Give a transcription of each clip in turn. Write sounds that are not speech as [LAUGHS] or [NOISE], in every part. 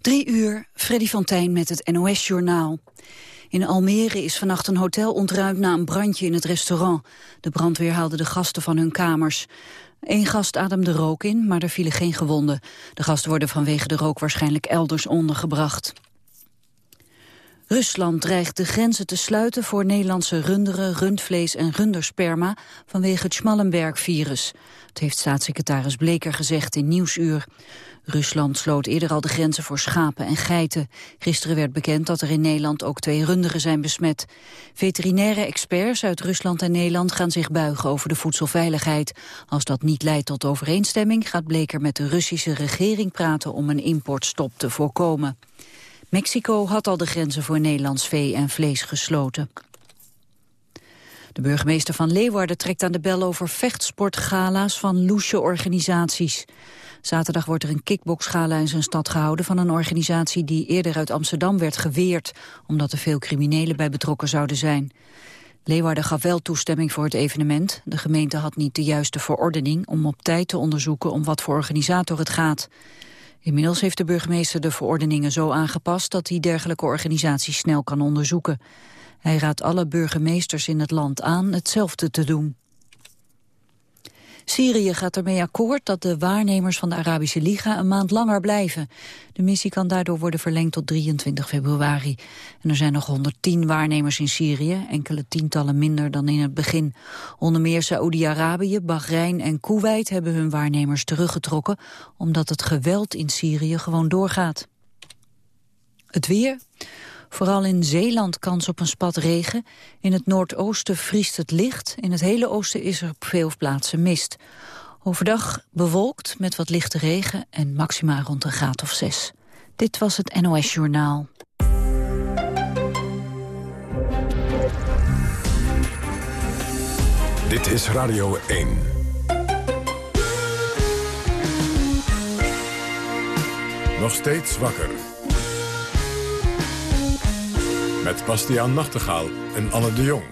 Drie uur, Freddy van Tijn met het NOS-journaal. In Almere is vannacht een hotel ontruimd na een brandje in het restaurant. De brandweer haalde de gasten van hun kamers. Eén gast ademde rook in, maar er vielen geen gewonden. De gasten worden vanwege de rook waarschijnlijk elders ondergebracht. Rusland dreigt de grenzen te sluiten voor Nederlandse runderen, rundvlees en rundersperma vanwege het Schmallenberg-virus. Het heeft staatssecretaris Bleker gezegd in Nieuwsuur. Rusland sloot eerder al de grenzen voor schapen en geiten. Gisteren werd bekend dat er in Nederland ook twee runderen zijn besmet. Veterinaire experts uit Rusland en Nederland gaan zich buigen over de voedselveiligheid. Als dat niet leidt tot overeenstemming gaat Bleker met de Russische regering praten om een importstop te voorkomen. Mexico had al de grenzen voor Nederlands vee en vlees gesloten. De burgemeester van Leeuwarden trekt aan de bel over vechtsportgala's van loesje organisaties. Zaterdag wordt er een kickboxgala in zijn stad gehouden van een organisatie die eerder uit Amsterdam werd geweerd, omdat er veel criminelen bij betrokken zouden zijn. Leeuwarden gaf wel toestemming voor het evenement. De gemeente had niet de juiste verordening om op tijd te onderzoeken om wat voor organisator het gaat. Inmiddels heeft de burgemeester de verordeningen zo aangepast dat hij dergelijke organisaties snel kan onderzoeken. Hij raadt alle burgemeesters in het land aan hetzelfde te doen. Syrië gaat ermee akkoord dat de waarnemers van de Arabische Liga een maand langer blijven. De missie kan daardoor worden verlengd tot 23 februari. En er zijn nog 110 waarnemers in Syrië, enkele tientallen minder dan in het begin. Onder meer Saoedi-Arabië, Bahrein en Kuwait hebben hun waarnemers teruggetrokken, omdat het geweld in Syrië gewoon doorgaat. Het weer. Vooral in Zeeland kans op een spat regen. In het noordoosten vriest het licht. In het hele oosten is er op veel plaatsen mist. Overdag bewolkt met wat lichte regen en maxima rond een graad of zes. Dit was het NOS Journaal. Dit is Radio 1. Nog steeds wakker. Met Bastiaan Nachtegaal en Anne de Jong.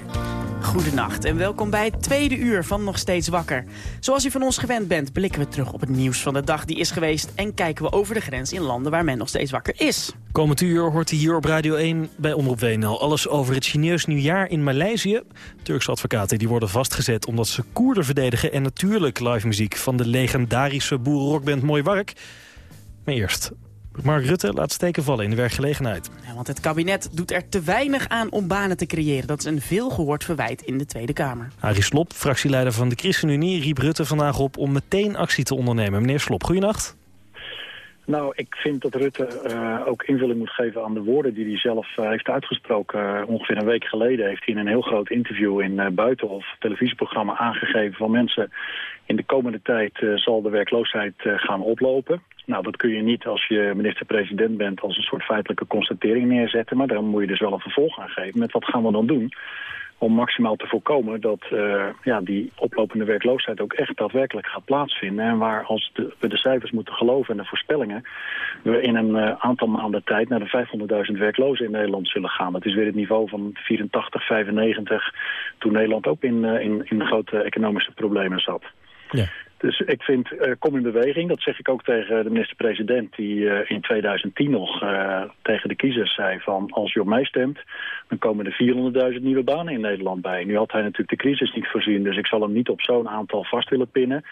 Goedenacht en welkom bij het tweede uur van Nog Steeds Wakker. Zoals u van ons gewend bent, blikken we terug op het nieuws van de dag die is geweest... en kijken we over de grens in landen waar men nog steeds wakker is. Komend uur hoort u hier op Radio 1 bij Omroep WNL alles over het Chinees nieuwjaar in Maleisië. Turkse advocaten die worden vastgezet omdat ze Koerden verdedigen... en natuurlijk live muziek van de legendarische boerenrockband Mooi Wark. Maar eerst Mark Rutte laat steken vallen in de werkgelegenheid. Ja, want het kabinet doet er te weinig aan om banen te creëren. Dat is een veelgehoord verwijt in de Tweede Kamer. Arie Slop, fractieleider van de ChristenUnie, riep Rutte vandaag op om meteen actie te ondernemen. Meneer Slop, goeienacht. Nou, ik vind dat Rutte uh, ook invulling moet geven aan de woorden die hij zelf uh, heeft uitgesproken. Uh, ongeveer een week geleden heeft hij in een heel groot interview in Buitenhof televisieprogramma aangegeven van mensen in de komende tijd zal de werkloosheid gaan oplopen. Nou, dat kun je niet als je minister-president bent als een soort feitelijke constatering neerzetten. Maar daar moet je dus wel een vervolg aan geven. Met wat gaan we dan doen? om maximaal te voorkomen dat uh, ja, die oplopende werkloosheid ook echt daadwerkelijk gaat plaatsvinden. En waar als de, we de cijfers moeten geloven en de voorspellingen, we in een aantal maanden tijd naar de 500.000 werklozen in Nederland zullen gaan. Dat is weer het niveau van 84, 95, toen Nederland ook in, in, in grote economische problemen zat. Ja. Dus ik vind, uh, kom in beweging. Dat zeg ik ook tegen de minister-president... die uh, in 2010 nog uh, tegen de kiezers zei van... als je op mij stemt, dan komen er 400.000 nieuwe banen in Nederland bij. Nu had hij natuurlijk de crisis niet voorzien... dus ik zal hem niet op zo'n aantal vast willen pinnen.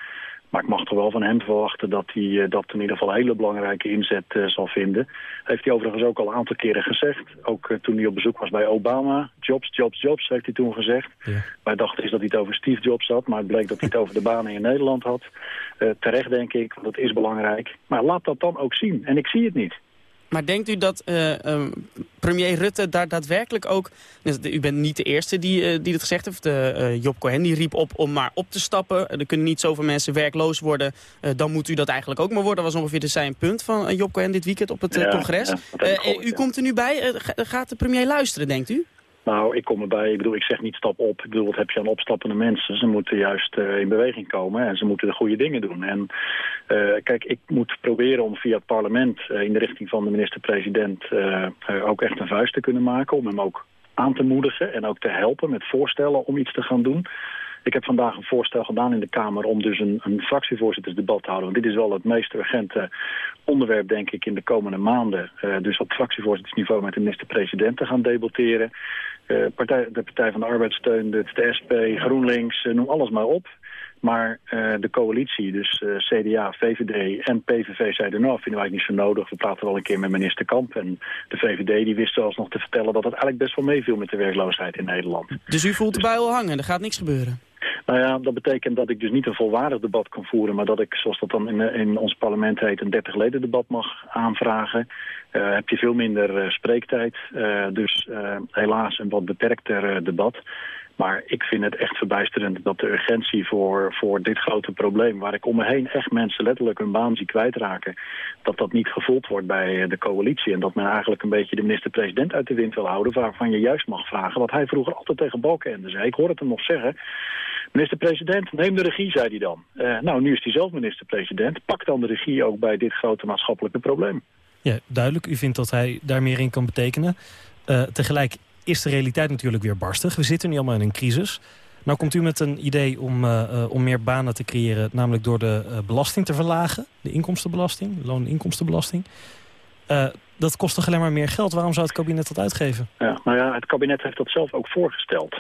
Maar ik mag toch wel van hem verwachten dat hij uh, dat in ieder geval een hele belangrijke inzet uh, zal vinden. Heeft hij overigens ook al een aantal keren gezegd. Ook uh, toen hij op bezoek was bij Obama. Jobs, jobs, jobs, heeft hij toen gezegd. Ja. Wij dachten is dat hij het over Steve Jobs had. Maar het bleek dat hij het over de banen in Nederland had. terecht denk ik, want dat is belangrijk. Maar laat dat dan ook zien. En ik zie het niet. Maar denkt u dat uh, um, premier Rutte daar daadwerkelijk ook... Dus u bent niet de eerste die, uh, die het gezegd heeft. Uh, Job Cohen die riep op om maar op te stappen. Er kunnen niet zoveel mensen werkloos worden. dan moet u dat eigenlijk ook maar worden. Dat was ongeveer de zijn punt van Job Cohen dit weekend op het ja, congres. Ja, u komt er nu bij. gaat de premier luisteren, denkt u? Nou, ik kom erbij. Ik bedoel, ik zeg niet stap op. Ik bedoel, wat heb je aan opstappende mensen? Ze moeten juist uh, in beweging komen en ze moeten de goede dingen doen. En uh, kijk, ik moet proberen om via het parlement uh, in de richting van de minister-president ook echt een vuist te kunnen maken. Om hem ook aan te moedigen en ook te helpen met voorstellen om iets te gaan doen. Ik heb vandaag een voorstel gedaan in de Kamer om dus een, een fractievoorzittersdebat te houden. Want dit is wel het meest urgente onderwerp, denk ik, in de komende maanden. Uh, dus op fractievoorzittersniveau met de minister-president te gaan debatteren. Uh, partij, de Partij van de Arbeid steunt het, de SP, GroenLinks, noem alles maar op. Maar de coalitie, dus CDA, VVD en PVV zeiden... nou, vinden wij niet zo nodig. We praten wel een keer met minister Kamp. En de VVD die wist zelfs nog te vertellen... dat het eigenlijk best wel meeviel met de werkloosheid in Nederland. Dus u voelt bui al hangen, er gaat niks gebeuren? Nou ja, dat betekent dat ik dus niet een volwaardig debat kan voeren... maar dat ik, zoals dat dan in, in ons parlement heet, een 30-leden debat mag aanvragen. Uh, heb je veel minder spreektijd. dus helaas een wat beperkter debat. Maar ik vind het echt verbijsterend dat de urgentie voor, voor dit grote probleem... waar ik om me heen echt mensen letterlijk hun baan zie kwijtraken... dat dat niet gevoeld wordt bij eh, de coalitie. En dat men eigenlijk een beetje de minister-president uit de wind wil houden... waarvan je juist mag vragen wat hij vroeger altijd tegen Balkenende zei. Ik hoor het hem nog zeggen. Minister-president, neem de regie, zei hij dan. Uh, nou, nu is hij zelf minister-president. Pak dan de regie ook bij dit grote maatschappelijke probleem. Ja, duidelijk. U vindt dat hij daar meer in kan betekenen. Uh, tegelijk is de realiteit natuurlijk weer barstig. We zitten nu allemaal in een crisis. Nou komt u met een idee om, uh, om meer banen te creëren... namelijk door de uh, belasting te verlagen. De inkomstenbelasting, de loon- en inkomstenbelasting. Uh, dat kost toch alleen maar meer geld? Waarom zou het kabinet dat uitgeven? Ja, nou ja, het kabinet heeft dat zelf ook voorgesteld.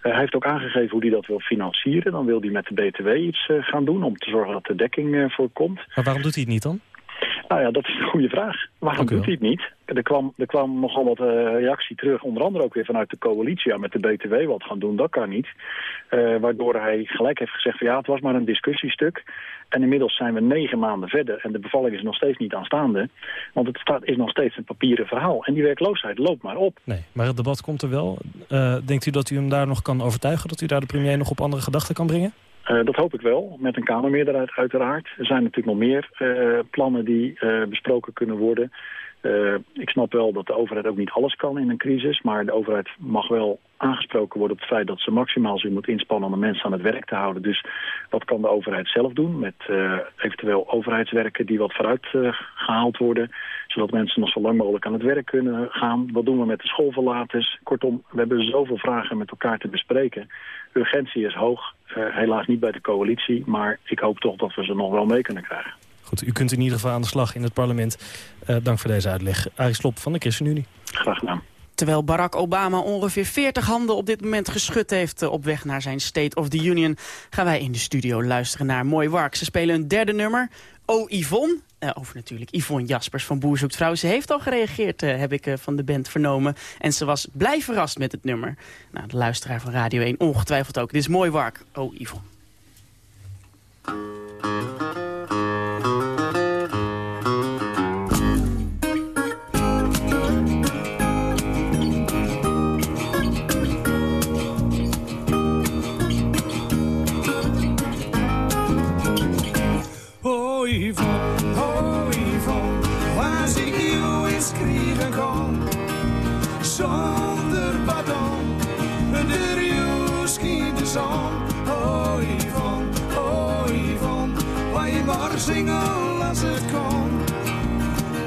hij heeft ook aangegeven hoe hij dat wil financieren. Dan wil hij met de BTW iets gaan doen om te zorgen dat de dekking voorkomt. Maar waarom doet hij het niet dan? Nou ja, dat is een goede vraag. Waarom doet hij het niet? Er kwam, er kwam nogal wat uh, reactie terug, onder andere ook weer vanuit de coalitie. Ja, met de BTW wat gaan doen, dat kan niet. Uh, waardoor hij gelijk heeft gezegd van ja, het was maar een discussiestuk. En inmiddels zijn we negen maanden verder en de bevalling is nog steeds niet aanstaande. Want het staat, is nog steeds een papieren verhaal. En die werkloosheid loopt maar op. Nee, maar het debat komt er wel. Uh, denkt u dat u hem daar nog kan overtuigen? Dat u daar de premier nog op andere gedachten kan brengen? Uh, dat hoop ik wel, met een Kamermeerderheid uiteraard. Er zijn natuurlijk nog meer uh, plannen die uh, besproken kunnen worden. ik snap wel dat de overheid ook niet alles kan in een crisis... maar de overheid mag wel aangesproken worden op het feit dat ze maximaal zich moet inspannen om de mensen aan het werk te houden. Dus wat kan de overheid zelf doen met eventueel overheidswerken die wat vooruit gehaald worden... zodat mensen nog zo lang mogelijk aan het werk kunnen gaan. Wat doen we met de schoolverlaters? Kortom, we hebben zoveel vragen met elkaar te bespreken. Urgentie is hoog. Uh, helaas niet bij de coalitie, maar ik hoop toch dat we ze nog wel mee kunnen krijgen. Goed, u kunt in ieder geval aan de slag in het parlement. Uh, dank voor deze uitleg. Arie Slop van de ChristenUnie. Graag gedaan. Terwijl Barack Obama ongeveer 40 handen op dit moment geschud heeft op weg naar zijn State of the Union, gaan wij in de studio luisteren naar Mooi Wark. Ze spelen een derde nummer, O Yvonne. Uh, over natuurlijk Yvonne Jaspers van Boer Zoekt Vrouw. Ze heeft al gereageerd, uh, heb ik uh, van de band vernomen. En ze was blij verrast met het nummer. Nou, de luisteraar van Radio 1 ongetwijfeld ook. Dit is mooi wark. Oh, Yvonne. Zingen als het kon.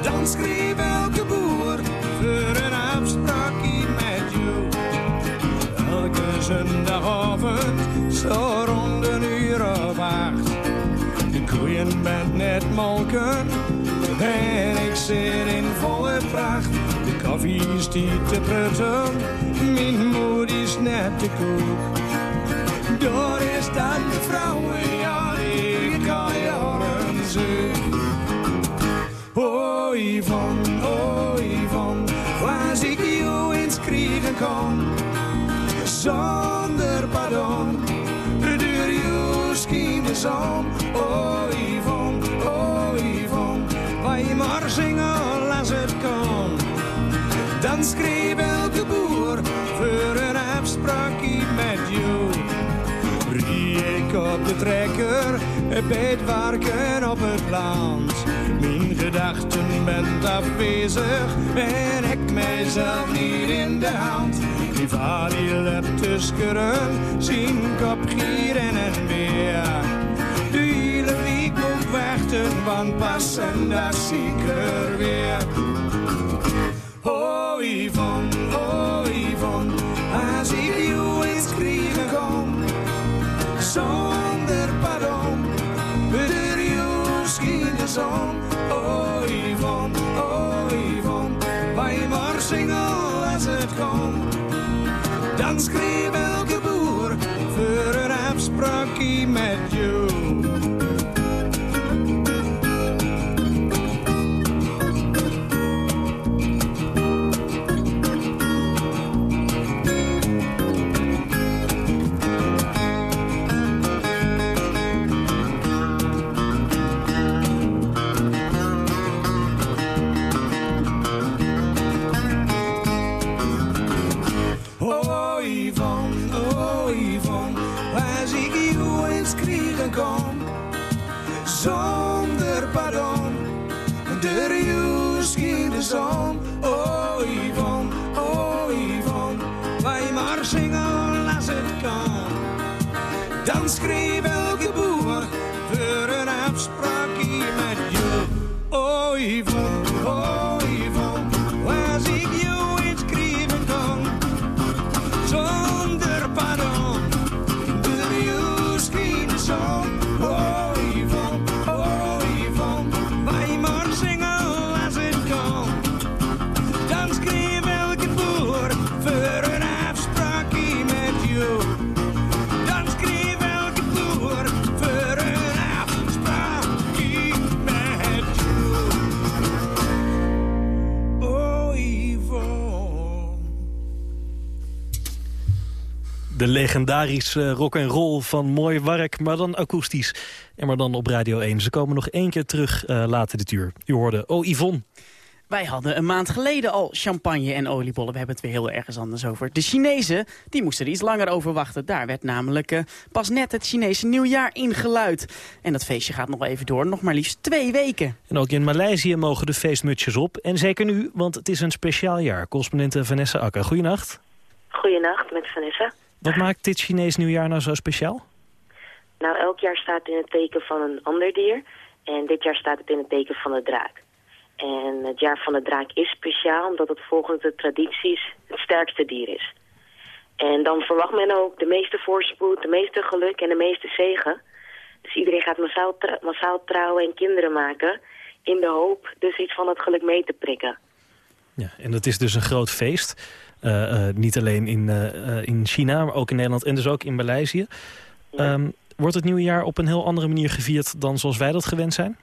Dan schreef elke boer voor een afspraakje met jou. Elke zondagavond, zo rond een uur of acht. De koeien bent net molken en ik zit in volle pracht. De koffie is niet te prutten, mijn moed is net te koek. Door is dan de vrouwen, Oh Yvonne, Yvonne, waar ik jou eens kriegen kon. Zonder pardon, door jou scheen de zon. Oh Yvonne, oh Yvonne, je maar zingen als het kan. Dan schreef elke boer voor een afspraakje met jou. Rie ik op de trekker, het werken op het land. Mijn gedachten bent afwezig en ik mijzelf niet in de hand. Die loopt te schudden, zien kop gieren en weer. De hele week moet wachten, want pas en daar zie ik er weer. Oh Yvonne, zon. Oh Yvonne, oh Yvonne, wij maar zingen als het komt. Dan schreef scheen De legendarische rock en roll van Mooi Wark, maar dan akoestisch. En maar dan op Radio 1. Ze komen nog één keer terug eh, later dit uur. U hoorde, oh Yvonne. Wij hadden een maand geleden al champagne en oliebollen. We hebben het weer heel ergens anders over. De Chinezen die moesten er iets langer over wachten. Daar werd namelijk eh, pas net het Chinese nieuwjaar ingeluid. En dat feestje gaat nog even door, nog maar liefst twee weken. En ook in Maleisië mogen de feestmutsjes op. En zeker nu, want het is een speciaal jaar. Correspondente Vanessa Akker, goeienacht. Goedenacht, met Vanessa. Wat maakt dit Chinees nieuwjaar nou zo speciaal? Nou, elk jaar staat in het teken van een ander dier. En dit jaar staat het in het teken van de draak. En het jaar van de draak is speciaal omdat het volgens de tradities het sterkste dier is. En dan verwacht men ook de meeste voorspoed, de meeste geluk en de meeste zegen. Dus iedereen gaat massaal, massaal trouwen en kinderen maken... in de hoop dus iets van het geluk mee te prikken. Ja, en het is dus een groot feest. Eh, eh, niet alleen in, eh, in China, maar ook in Nederland en dus ook in Maleisië. Ehm, wordt het nieuwjaar op een heel andere manier gevierd dan zoals wij dat gewend zijn?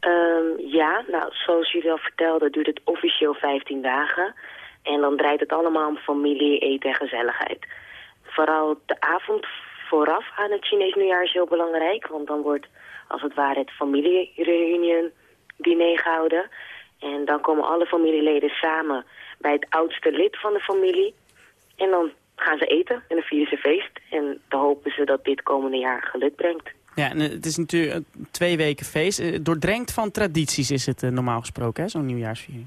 Ehm, ja, nou, zoals jullie al vertelden duurt het officieel 15 dagen. En dan draait het allemaal om familie, eten en gezelligheid. Vooral de avond vooraf aan het Chinees nieuwjaar is heel belangrijk. Want dan wordt als het ware het familiereunion diner gehouden. En dan komen alle familieleden samen bij het oudste lid van de familie. En dan gaan ze eten en dan vieren ze feest. En dan hopen ze dat dit komende jaar geluk brengt. Ja, en eh, het is natuurlijk een twee weken feest. Eh, Doordrenkt van tradities is het eh, normaal gesproken, hè, zo'n nieuwjaarsviering.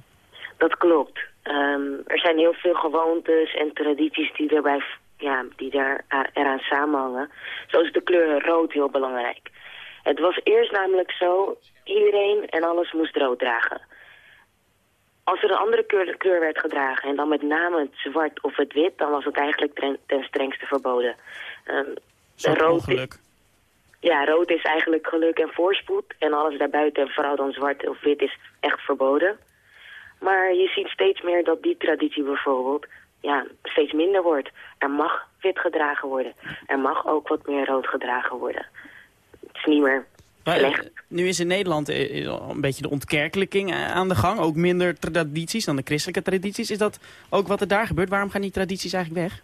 Dat klopt. Ehm, er zijn heel veel gewoontes en tradities die, erbij, ja, die daar eraan samenhangen. Zo is de kleur rood heel belangrijk. Het was eerst namelijk zo, iedereen en alles moest rood dragen. Als er een andere kleur, kleur werd gedragen, en dan met name het zwart of het wit, dan was het eigenlijk ten, ten strengste verboden. Zo'n rood, ongeluk. ja, rood is eigenlijk geluk en voorspoed. En alles daarbuiten, vooral dan zwart of wit, is echt verboden. Maar je ziet steeds meer dat die traditie bijvoorbeeld ja, steeds minder wordt. Er mag wit gedragen worden. Er mag ook wat meer rood gedragen worden. Het is niet meer slecht. Nu is in Nederland eh, een beetje de ontkerkelijking eh, aan de gang. Ook minder tradities dan de christelijke tradities. Is dat ook wat er daar gebeurt? Waarom gaan die tradities eigenlijk weg?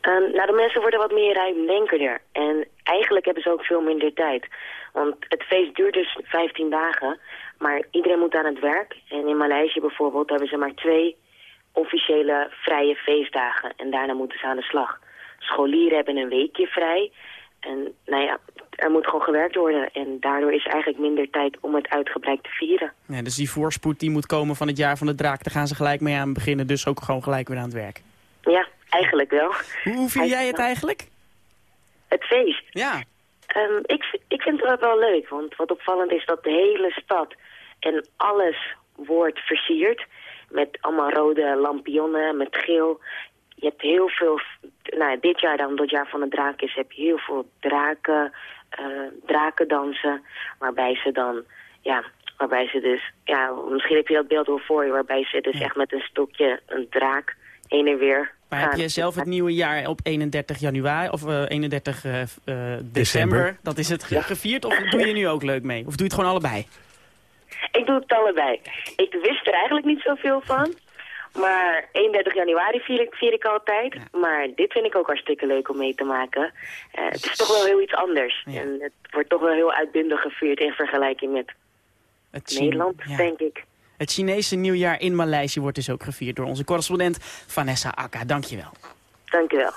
Ehm, nou, de mensen worden wat meer ruimdenkerder. En eigenlijk hebben ze ook veel minder tijd. Want het feest duurt dus 15 dagen, maar iedereen moet aan het werk. En in Maleisië bijvoorbeeld hebben ze maar twee officiële vrije feestdagen. En daarna moeten ze aan de slag. Scholieren hebben een weekje vrij. En nou ja, er moet gewoon gewerkt worden. En daardoor is eigenlijk minder tijd om het uitgebreid te vieren. Ja, dus die voorspoed die moet komen van het jaar van de draak. Daar gaan ze gelijk mee aan beginnen. Dus ook gewoon gelijk weer aan het werk. Ja, eigenlijk wel. Hoe, vier jij het eigenlijk? Het feest. Ja. Ehm, ik, ik vind het wel leuk, want wat opvallend is dat de hele stad en alles wordt versierd. Met allemaal rode lampionnen, met geel. Je hebt heel veel, nou dit jaar dan, het jaar van de draak is, heb je heel veel draken, uh, draken dansen. Waarbij ze dan, ja, waarbij ze dus, ja, misschien heb je dat beeld wel voor je. Waarbij ze dus echt met een stokje een draak heen en weer maar heb je zelf het nieuwe jaar op 31 januari of uh, 31 uh, december, december, dat is het gevierd? Of doe je nu ook leuk mee? Of doe je het gewoon allebei? Ik doe het allebei. Ik wist er eigenlijk niet zoveel van. Maar 31 januari vier ik, vier ik altijd. Maar dit vind ik ook hartstikke leuk om mee te maken. Uh, het is toch wel heel iets anders. En het wordt toch wel heel uitbundig gevierd in vergelijking met het Nederland, denk ik. Het Chinese nieuwjaar in Maleisië wordt dus ook gevierd door onze correspondent Vanessa Akka. Dankjewel. Dankjewel.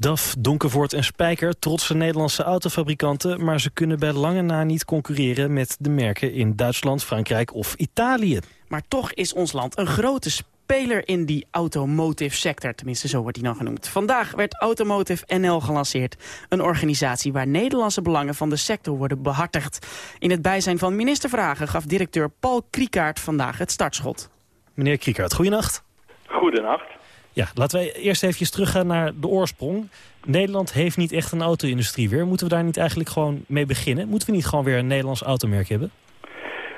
DAF, Donkervoort en Spijker, trotse Nederlandse autofabrikanten... maar ze kunnen bij lange na niet concurreren met de merken in Duitsland, Frankrijk of Italië. Maar toch is ons land een grote speler in die automotive sector. Tenminste, zo wordt die dan genoemd. Vandaag werd Automotive NL gelanceerd. Een organisatie waar Nederlandse belangen van de sector worden behartigd. In het bijzijn van ministervragen gaf directeur Paul Kriekaert vandaag het startschot. Meneer Kriekaert, goedenacht. Goedenacht. Ja, laten we eerst even teruggaan naar de oorsprong. Nederland heeft niet echt een auto-industrie weer. Moeten we daar niet eigenlijk gewoon mee beginnen? Moeten we niet gewoon weer een Nederlands automerk hebben?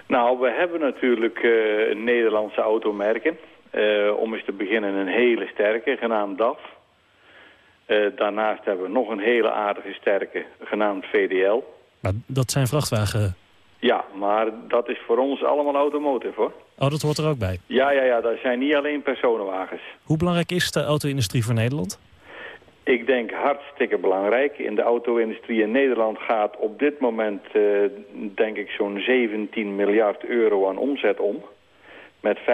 Nou, we hebben natuurlijk uh, Nederlandse automerken. Uh, om eens te beginnen een hele sterke, genaamd DAF. Uh, daarnaast hebben we nog een hele aardige sterke, genaamd VDL. Maar dat zijn vrachtwagen... Ja, maar dat is voor ons allemaal automotive, hoor. Oh, dat hoort er ook bij? Ja, ja, ja, dat zijn niet alleen personenwagens. Hoe belangrijk is de auto-industrie voor Nederland? Ik denk hartstikke belangrijk. In de auto-industrie in Nederland gaat op dit moment, uh, denk ik, zo'n 17 miljard euro aan omzet om. Met 45.000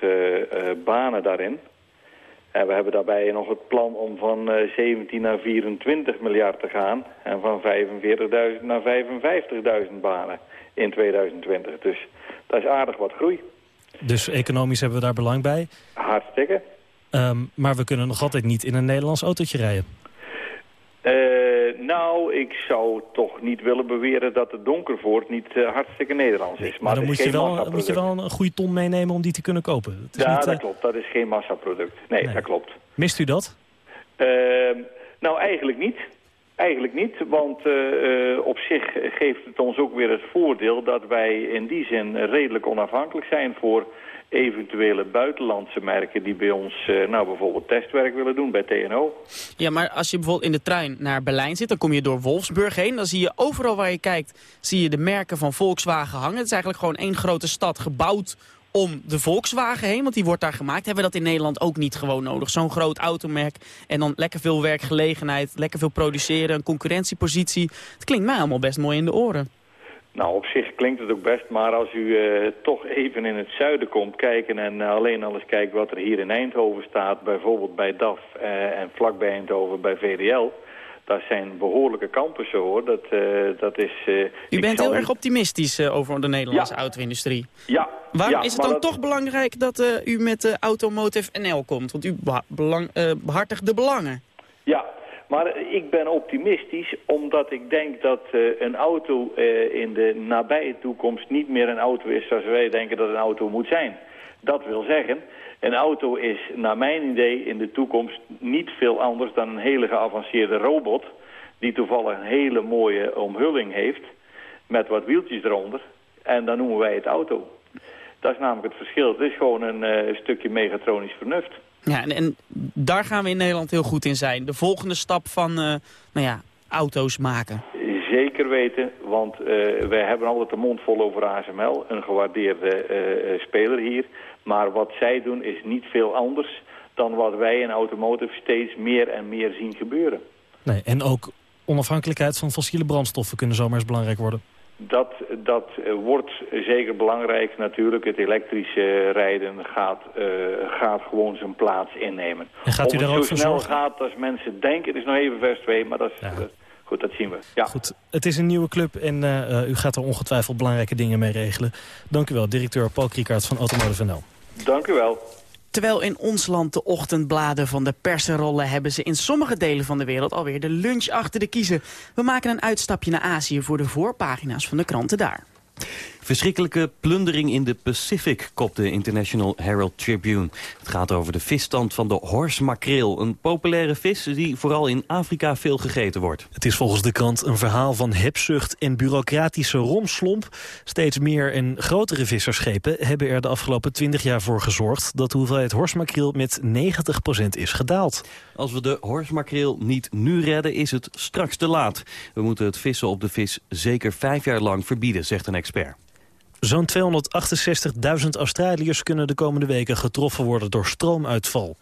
uh, uh, banen daarin. En we hebben daarbij nog het plan om van 17 naar 24 miljard te gaan. En van 45.000 naar 55.000 banen in 2020. Dus dat is aardig wat groei. Dus economisch hebben we daar belang bij? Hartstikke. Um, maar we kunnen nog altijd niet in een Nederlands autootje rijden. Uh, nou, ik zou toch niet willen beweren dat de Donkervoort niet uh, hartstikke Nederlands is. Nee, maar, maar dan moet je, wel, moet je wel een goede ton meenemen om die te kunnen kopen. Het is ja, niet, dat uh... klopt. Dat is geen massaproduct. Nee, nee, dat klopt. Mist u dat? Ehm, nou, eigenlijk niet. Eigenlijk niet, want op zich geeft het ons ook weer het voordeel dat wij in die zin redelijk onafhankelijk zijn voor eventuele buitenlandse merken die bij ons uh, nou bijvoorbeeld testwerk willen doen bij TNO. Ja, maar als je bijvoorbeeld in de trein naar Berlijn zit, dan kom je door Wolfsburg heen. Dan zie je overal waar je kijkt, zie je de merken van Volkswagen hangen. Het is eigenlijk gewoon één grote stad gebouwd om de Volkswagen heen, want die wordt daar gemaakt. Hebben we dat in Nederland ook niet gewoon nodig? Zo'n groot automerk en dan lekker veel werkgelegenheid, lekker veel produceren, een concurrentiepositie. Het klinkt mij allemaal best mooi in de oren. Nou, op zich klinkt het ook best, maar als u uh, toch even in het zuiden komt kijken... en uh, alleen al eens kijkt wat er hier in Eindhoven staat... bijvoorbeeld bij DAF uh, en vlakbij Eindhoven bij VDL... dat zijn behoorlijke campussen, hoor. Dat, dat is, u bent heel erg optimistisch over de Nederlandse ja. auto-industrie. Ja. Waarom ja, is het dan dat... toch belangrijk dat u met Automotive NL komt? Want u behartigt de belangen. Ja, maar ik ben optimistisch omdat ik denk dat uh, een auto uh, in de nabije toekomst niet meer een auto is zoals wij denken dat een auto moet zijn. Dat wil zeggen, een auto is naar mijn idee in de toekomst niet veel anders dan een hele geavanceerde robot... die toevallig een hele mooie omhulling heeft met wat wieltjes eronder. En dan noemen wij het auto. Dat is namelijk het verschil. Het is gewoon een uh, stukje megatronisch vernuft. Ja, en, en, daar gaan we in Nederland heel goed in zijn. De volgende stap van uh, nou ja, auto's maken. Zeker weten, want uh, wij hebben altijd de mond vol over ASML. Een gewaardeerde uh, speler hier. Maar wat zij doen is niet veel anders dan wat wij in automotive steeds meer en meer zien gebeuren. Nee, en ook onafhankelijkheid van fossiele brandstoffen kunnen zomaar eens belangrijk worden. Dat, dat uh, wordt zeker belangrijk natuurlijk. Het elektrische rijden gaat, uh, gaat gewoon zijn plaats innemen. En gaat u daar ook zo snel gaat als mensen denken, het is nog even vers 2, maar dat is... Ja. Uh, goed, dat zien we. Ja. Goed, het is een nieuwe club en u gaat er ongetwijfeld belangrijke dingen mee regelen. Dank u wel, directeur Paul Kriekaert van Automotive NL. Dank u wel. Terwijl in ons land de ochtendbladen van de persen rollen... hebben ze in sommige delen van de wereld alweer de lunch achter de kiezen. We maken een uitstapje naar Azië voor de voorpagina's van de kranten daar. Verschrikkelijke plundering in de Pacific, kopt de International Herald Tribune. Het gaat over de visstand van de horsmakreel. Een populaire vis die vooral in Afrika veel gegeten wordt. Het is volgens de krant een verhaal van hebzucht en bureaucratische romslomp. Steeds meer en grotere visserschepen hebben er de afgelopen 20 jaar voor gezorgd... dat de hoeveelheid horsmakreel met 90% is gedaald. Als we de horsmakreel niet nu redden, is het straks te laat. We moeten het vissen op de vis zeker vijf jaar lang verbieden, zegt een expert. Zo'n 268.000 Australiërs kunnen de komende weken getroffen worden door stroomuitval.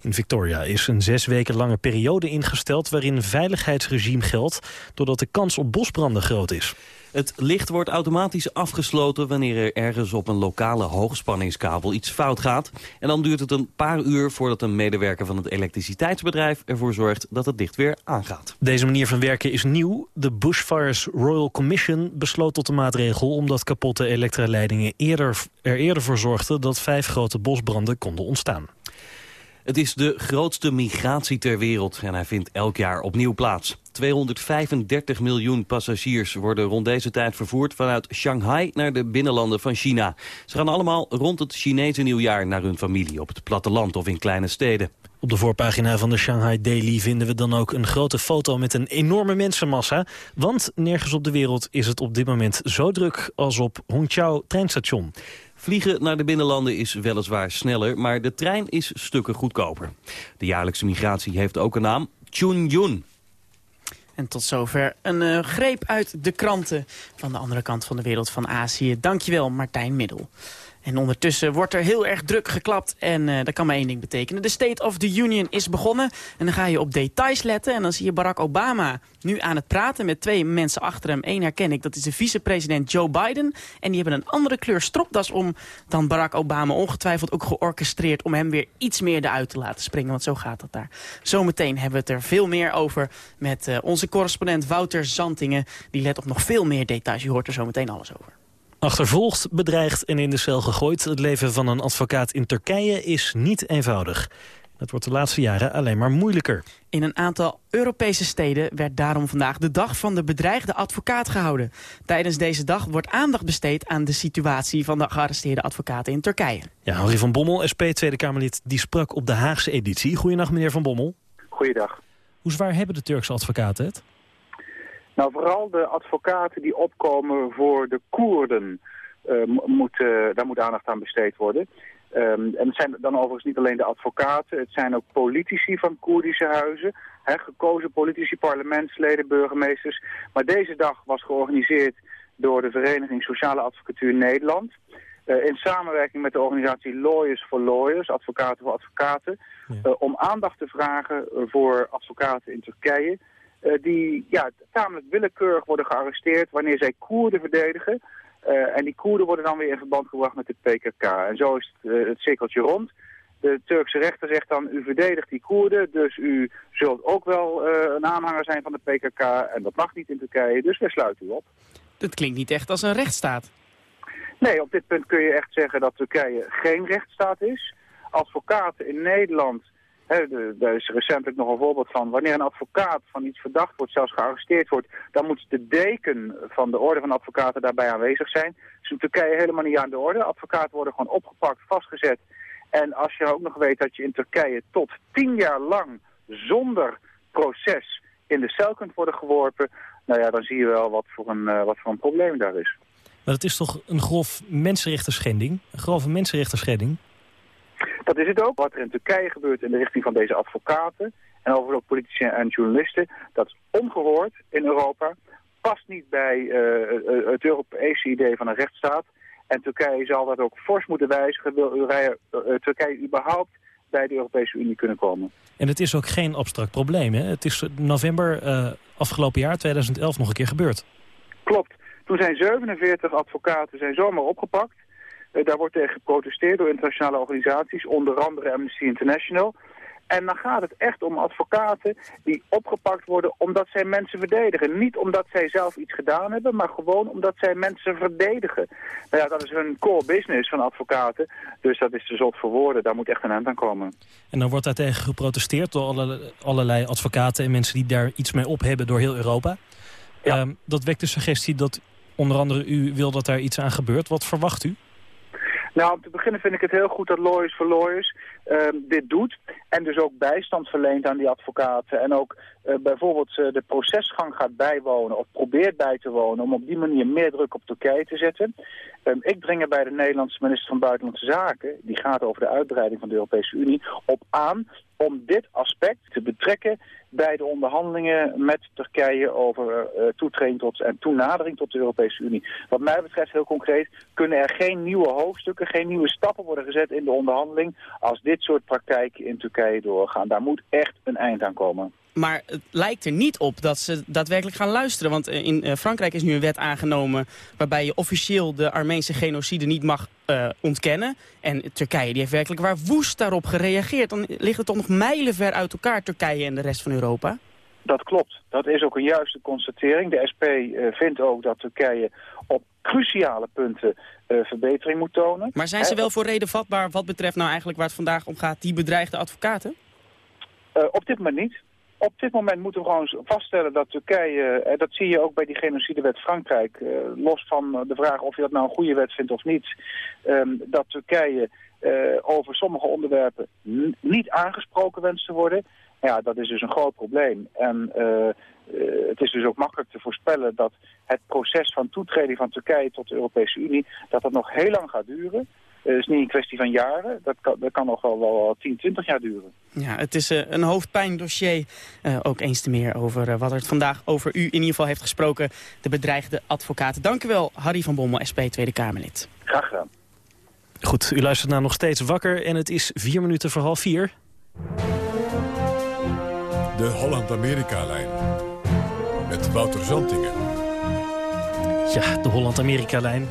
In Victoria is een zes weken lange periode ingesteld waarin veiligheidsregime geldt doordat de kans op bosbranden groot is. Het licht wordt automatisch afgesloten wanneer er ergens op een lokale hoogspanningskabel iets fout gaat. En dan duurt het een paar uur voordat een medewerker van het elektriciteitsbedrijf ervoor zorgt dat het licht weer aangaat. Deze manier van werken is nieuw. De Bushfires Royal Commission besloot tot de maatregel omdat kapotte elektraleidingen eerder, er eerder voor zorgden dat vijf grote bosbranden konden ontstaan. Het is de grootste migratie ter wereld en hij vindt elk jaar opnieuw plaats. 235 miljoen passagiers worden rond deze tijd vervoerd vanuit Shanghai naar de binnenlanden van China. Ze gaan allemaal rond het Chinese nieuwjaar naar hun familie op het platteland of in kleine steden. Op de voorpagina van de Shanghai Daily vinden we dan ook een grote foto met een enorme mensenmassa. Want nergens op de wereld is het op dit moment zo druk als op Hongqiao treinstation. Vliegen naar de binnenlanden is weliswaar sneller, maar de trein is stukken goedkoper. De jaarlijkse migratie heeft ook een naam, Chunyun. En tot zover een uh, greep uit de kranten van de andere kant van de wereld van Azië. Dankjewel Martijn Middel. En ondertussen wordt er heel erg druk geklapt. En uh, dat kan maar één ding betekenen. De State of the Union is begonnen. En dan ga je op details letten. En dan zie je Barack Obama nu aan het praten met twee mensen achter hem. Eén herken ik, dat is de vicepresident Joe Biden. En die hebben een andere kleur stropdas om dan Barack Obama. Ongetwijfeld ook georchestreerd om hem weer iets meer eruit te laten springen. Want zo gaat dat daar. Zometeen hebben we het er veel meer over met uh, onze correspondent Wouter Zantingen. Die let op nog veel meer details. U hoort er zometeen alles over. Achtervolgd, bedreigd en in de cel gegooid. Het leven van een advocaat in Turkije is niet eenvoudig. Het wordt de laatste jaren alleen maar moeilijker. In een aantal Europese steden werd daarom vandaag de dag van de bedreigde advocaat gehouden. Tijdens deze dag wordt aandacht besteed aan de situatie van de gearresteerde advocaten in Turkije. Ja, Henri van Bommel, SP Tweede Kamerlid, die sprak op de Haagse editie. Goedenacht meneer van Bommel. Goeiedag. Hoe zwaar hebben de Turkse advocaten het? Nou, vooral de advocaten die opkomen voor de Koerden, uh, moet, daar moet aandacht aan besteed worden. Um, en het zijn dan overigens niet alleen de advocaten, het zijn ook politici van Koerdische huizen, hè, gekozen politici, parlementsleden, burgemeesters. Maar deze dag was georganiseerd door de Vereniging Sociale Advocatuur Nederland. Uh, in samenwerking met de organisatie Lawyers for Lawyers, advocaten voor advocaten, ja. om aandacht te vragen voor advocaten in Turkije die ja, tamelijk willekeurig worden gearresteerd wanneer zij Koerden verdedigen. Uh, en die Koerden worden dan weer in verband gebracht met de PKK. En zo is het, uh, het cirkeltje rond. De Turkse rechter zegt dan, u verdedigt die Koerden, dus u zult ook wel een aanhanger zijn van de PKK. En dat mag niet in Turkije, dus wij sluiten u op. Dat klinkt niet echt als een rechtsstaat. Nee, op dit punt kun je echt zeggen dat Turkije geen rechtsstaat is. Advocaten in Nederland He, daar is recentelijk nog een voorbeeld van. Wanneer een advocaat van iets verdacht wordt, zelfs gearresteerd wordt, dan moet de deken van de orde van advocaten daarbij aanwezig zijn. Dat is in Turkije helemaal niet aan de orde. Advocaten worden gewoon opgepakt, vastgezet. En als je ook nog weet dat je in Turkije tot tien jaar lang zonder proces in de cel kunt worden geworpen, nou ja, dan zie je wel wat voor een, uh, wat voor een probleem daar is. Maar het is toch een grof mensenrechtenschending? Een grove mensenrechtenschending? Dat is het ook. Wat er in Turkije gebeurt in de richting van deze advocaten... en overigens ook politici en journalisten... dat is ongehoord in Europa. Past niet bij uh, het Europese idee van een rechtsstaat. En Turkije zal dat ook fors moeten wijzigen... wil Turkije, uh, Turkije überhaupt bij de Europese Unie kunnen komen. En het is ook geen abstract probleem, hè? Het is november afgelopen jaar, 2011, nog een keer gebeurd. Klopt. Toen zijn 47 advocaten zijn zomaar opgepakt... Uh, daar wordt tegen geprotesteerd door internationale organisaties, onder andere Amnesty International. En dan gaat het echt om advocaten die opgepakt worden omdat zij mensen verdedigen. Niet omdat zij zelf iets gedaan hebben, maar gewoon omdat zij mensen verdedigen. Nou ja, dat is hun core business van advocaten. Dus dat is te zot voor woorden. Daar moet echt een eind aan komen. En dan wordt daar tegen geprotesteerd door alle, allerlei advocaten en mensen die daar iets mee op hebben door heel Europa. Ja. Um, dat wekt de suggestie dat onder andere u wil dat daar iets aan gebeurt. Wat verwacht u? Nou, om te beginnen vind ik het heel goed dat Lawyers for Lawyers ehm, dit doet. En dus ook bijstand verleent aan die advocaten. En ook uh, bijvoorbeeld uh, de procesgang gaat bijwonen of probeert bij te wonen... om op die manier meer druk op Turkije te zetten. Um, ik dring er bij de Nederlandse minister van Buitenlandse Zaken... die gaat over de uitbreiding van de Europese Unie, op aan om dit aspect te betrekken bij de onderhandelingen met Turkije over uh, toetreding tot en toenadering tot de Europese Unie. Wat mij betreft heel concreet kunnen er geen nieuwe hoofdstukken, geen nieuwe stappen worden gezet in de onderhandeling als dit soort praktijken in Turkije doorgaan. Daar moet echt een eind aan komen. Maar het lijkt er niet op dat ze daadwerkelijk gaan luisteren. Want eh, in Frankrijk is nu een wet aangenomen... waarbij je officieel de Armeense genocide niet mag uh, ontkennen. En Turkije die heeft werkelijk waar woest daarop gereageerd. Dan ligt het toch nog mijlenver uit elkaar, Turkije en de rest van Europa? Dat klopt. Dat is ook een juiste constatering. De SP uh, vindt ook dat Turkije op cruciale punten uh, verbetering moet tonen. Maar zijn ze wel voor reden vatbaar wat betreft nou eigenlijk waar het vandaag om gaat... die bedreigde advocaten? op dit moment niet op dit moment moeten we gewoon vaststellen dat Turkije, eh, dat zie je ook bij die genocidewet Frankrijk, eh, los van de vraag of je dat nou een goede wet vindt of niet, eh, dat Turkije eh, over sommige onderwerpen niet aangesproken wenst te worden. Ja, dat is dus een groot probleem. En het is dus ook makkelijk te voorspellen dat het proces van toetreding van Turkije tot de Europese Unie, dat dat nog heel lang gaat duren. Het is niet een kwestie van jaren. Dat kan, dat kan nog wel, wel 10, 20 jaar duren. Ja, het is uh, een hoofdpijndossier. Uh, ook eens te meer over uh, wat er vandaag over u in ieder geval heeft gesproken. De bedreigde advocaat. Dank u wel, Harry van Bommel, SP Tweede Kamerlid. Graag gedaan. Goed, u luistert naar Nog Steeds Wakker en het is vier minuten voor half vier. De Holland-Amerika-lijn. Met Wouter Zantingen. Ja, de Holland-Amerika-lijn.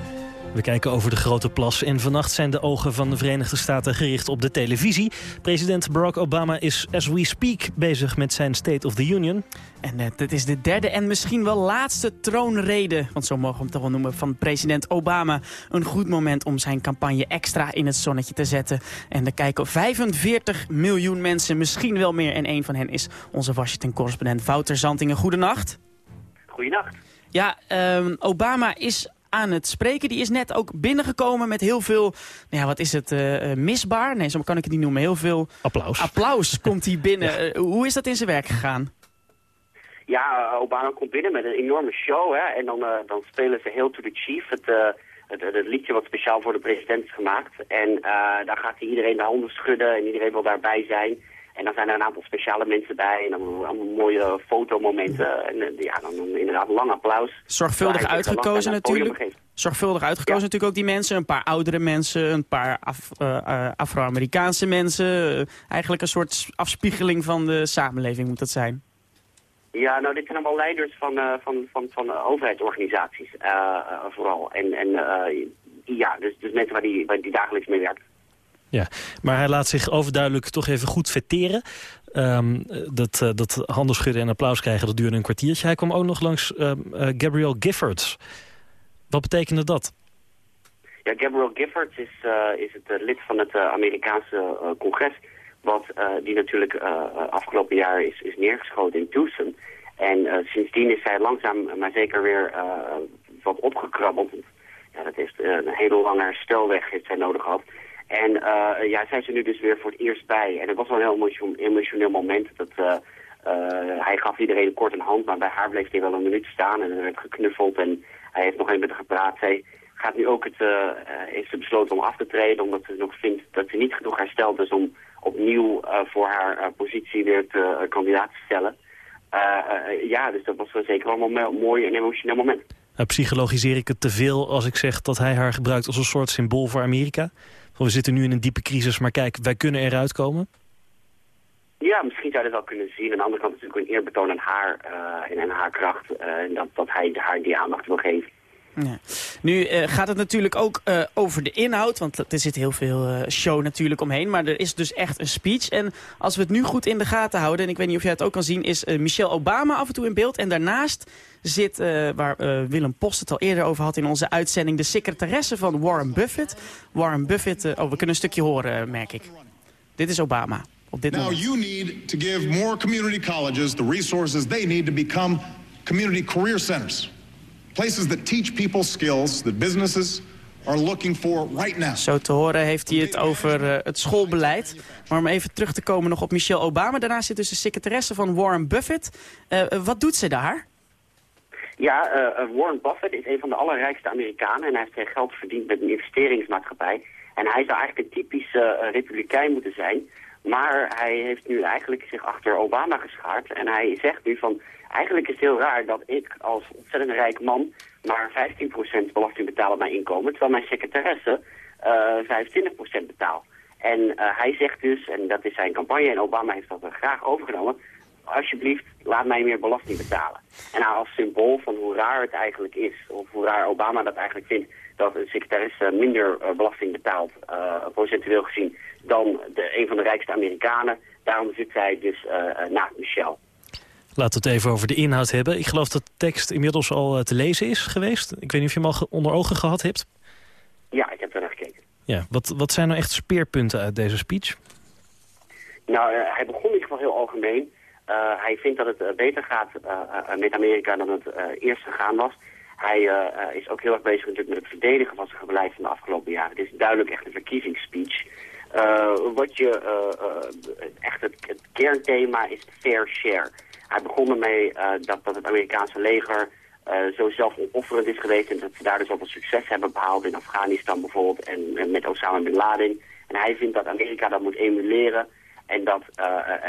We kijken over de grote plas en vannacht zijn de ogen van de Verenigde Staten gericht op de televisie. President Barack Obama is as we speak bezig met zijn State of the Union. En uh, dit is de derde en misschien wel laatste troonrede, want zo mogen we hem toch wel noemen, van president Obama. Een goed moment om zijn campagne extra in het zonnetje te zetten. En er kijken 45 miljoen mensen, misschien wel meer. En een van hen is onze Washington-correspondent Wouter Zantingen. Goedenacht. Goedenacht. Ja, um, Obama is aan het spreken. Die is net ook binnengekomen met heel veel, nou ja, wat is het, uh, misbaar? Nee, zo kan ik het niet noemen. Heel veel applaus, applaus [LAUGHS] komt hij binnen. ja. uh, hoe is dat in zijn werk gegaan? Ja, Obama komt binnen met een enorme show. Hè? En dan, uh, dan spelen ze Hail to the Chief, het, uh, het, het, liedje wat speciaal voor de president is gemaakt. En uh, daar gaat hij iedereen de handen schudden en iedereen wil daarbij zijn. En dan zijn er een aantal speciale mensen bij en dan allemaal mooie fotomomenten. En uh, ja, dan, inderdaad lang applaus. Zorgvuldig uitgekozen natuurlijk. Zorgvuldig uitgekozen ja. natuurlijk ook die mensen. Een paar oudere mensen, een paar Af, uh, uh, Afro-Amerikaanse mensen. eigenlijk een soort afspiegeling van de samenleving moet dat zijn. Ja, nou dit zijn allemaal leiders van, van, van, van overheidsorganisaties vooral. En, en ja, dus, dus mensen waar die, waar die dagelijks mee werken. Ja, maar hij laat zich overduidelijk toch even goed vetteren. Um, dat, uh, dat handelschudden en applaus krijgen, dat duurde een kwartiertje. Hij kwam ook nog langs uh, uh, Gabrielle Giffords. Wat betekende dat? Ja, Gabrielle Giffords is, is het lid van het Amerikaanse congres... Wat, die natuurlijk afgelopen jaar is, is neergeschoten in Tucson. En sindsdien is zij langzaam, maar zeker weer wat opgekrabbeld. Ja, dat heeft een hele lange herstelweg heeft nodig gehad... En uh, ja, zijn ze nu dus weer voor het eerst bij. En het was wel een heel emotioneel moment. Dat, uh, uh, hij gaf iedereen kort een hand, maar bij haar bleef hij wel een minuut staan. En er werd geknuffeld en hij heeft nog even met haar gepraat. Zij gaat nu ook het, heeft ze besloten om af te treden, omdat ze nog vindt dat ze niet genoeg hersteld is om opnieuw voor haar positie weer te kandidaat te stellen. ja, dus dat was zeker wel een mooi en emotioneel moment. Nou, psychologiseer ik het te veel als ik zeg dat hij haar gebruikt als een soort symbool voor Amerika? We zitten nu in een diepe crisis, maar kijk, wij kunnen eruit komen? Ja, misschien zou je dat wel kunnen zien. Aan de andere kant is het natuurlijk een eerbetoon aan haar uh, en aan haar kracht. Uh, en dat, dat hij haar die aandacht wil geven. Ja. Nu uh, gaat het natuurlijk ook uh, over de inhoud, want er zit heel veel uh, show natuurlijk omheen. Maar er is dus echt een speech. En als we het nu goed in de gaten houden, en ik weet niet of jij het ook kan zien... is Michelle Obama af en toe in beeld. En daarnaast zit, waar Willem Post het al eerder over had in onze uitzending... de secretaresse van Warren Buffett. Warren Buffett, oh, we kunnen een stukje horen, merk ik. Dit is Obama. Op dit Now moment. you need to give more community colleges the resources they need to become community career centers. Places that teach people skills that businesses are looking for right now. Zo te horen heeft hij het over uh, het schoolbeleid. Maar om even terug te komen nog op Michelle Obama. Daarna zit dus de secretaresse van Warren Buffett. Uh, wat doet ze daar? Ja, uh, Warren Buffett is een van de allerrijkste Amerikanen. En hij heeft zijn geld verdiend met een investeringsmaatschappij. En hij zou eigenlijk een typische republikein moeten zijn. Maar hij heeft nu eigenlijk zich achter Obama geschaard. En hij zegt nu van, eigenlijk is het heel raar dat ik als ontzettend rijk man maar 15% belasting betaal op mijn inkomen. Terwijl mijn secretaresse uh, 25% betaalt. En uh, hij zegt dus, en dat is zijn campagne, en Obama heeft dat graag overgenomen... alsjeblieft, laat mij meer belasting betalen. En nou, als symbool van hoe raar het eigenlijk is, of hoe raar Obama dat eigenlijk vindt... dat een secretaresse minder uh, belasting betaalt, uh, procentueel gezien, dan de, een van de rijkste Amerikanen. Daarom zit zij dus naast Michelle. Laten we het even over de inhoud hebben. Ik geloof dat de tekst inmiddels al te lezen is geweest. Ik weet niet of je hem al onder ogen gehad hebt. Ja, ik heb er naar gekeken. Ja, wat, wat zijn nou echt speerpunten uit deze speech? Nou, uh, hij begon in ieder geval heel algemeen. Uh, hij vindt dat het beter gaat met Amerika dan het eerst gegaan was. Hij is ook heel erg bezig natuurlijk met het verdedigen van zijn beleid van de afgelopen jaren. Het is duidelijk echt een verkiezingsspeech. wat je, echt het, kernthema is fair share. Hij begon ermee dat, dat het Amerikaanse leger zo zelfopofferend is geweest... en dat ze daar dus ook wel succes hebben behaald in Afghanistan bijvoorbeeld... en, en met Osama Bin Laden. En hij vindt dat Amerika dat moet emuleren... en dat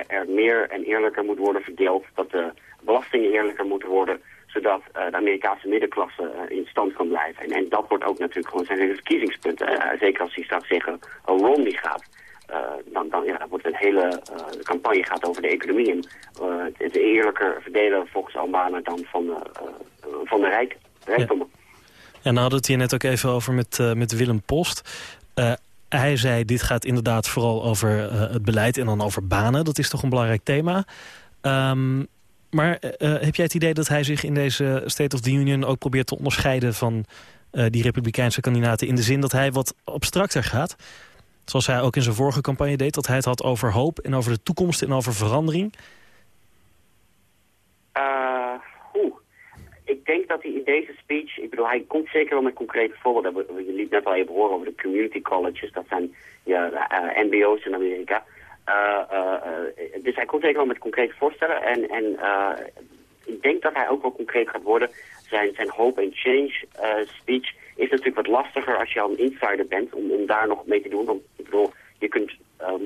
er meer en eerlijker moet worden verdeeld... dat de belastingen eerlijker moeten worden... zodat uh, de Amerikaanse middenklasse in stand kan blijven. En, en, dat wordt ook natuurlijk gewoon zijn verkiezingspunten. zeker als hij straks zeggen een Romney gaat... Dan, dan, ja, dan wordt een hele de campagne gaat over de economie. En het eerlijker verdelen volgens Obama dan van, van de rijk, rijkdommen. Ja. En dan hadden we het hier net ook even over met, met Willem Post. hij zei, dit gaat inderdaad vooral over het beleid en dan over banen. Dat is toch een belangrijk thema. Um, maar heb jij het idee dat hij zich in deze State of the Union ook probeert te onderscheiden van die republikeinse kandidaten... in de zin dat hij wat abstracter gaat? Zoals hij ook in zijn vorige campagne deed. Dat hij het had over hoop en over de toekomst en over verandering. Uh. Ik denk dat hij in deze speech... Ik bedoel, hij komt zeker wel met concrete voorbeelden. Je liet net al even horen over de community colleges. Dat zijn ja, mbo's in Amerika. Uh, dus hij komt zeker wel met concrete voorstellen. En, en ik denk dat hij ook wel concreet gaat worden. Zijn, zijn hope and change speech is natuurlijk wat lastiger als je al een insider bent om, om daar nog mee te doen. Want ik bedoel, je kunt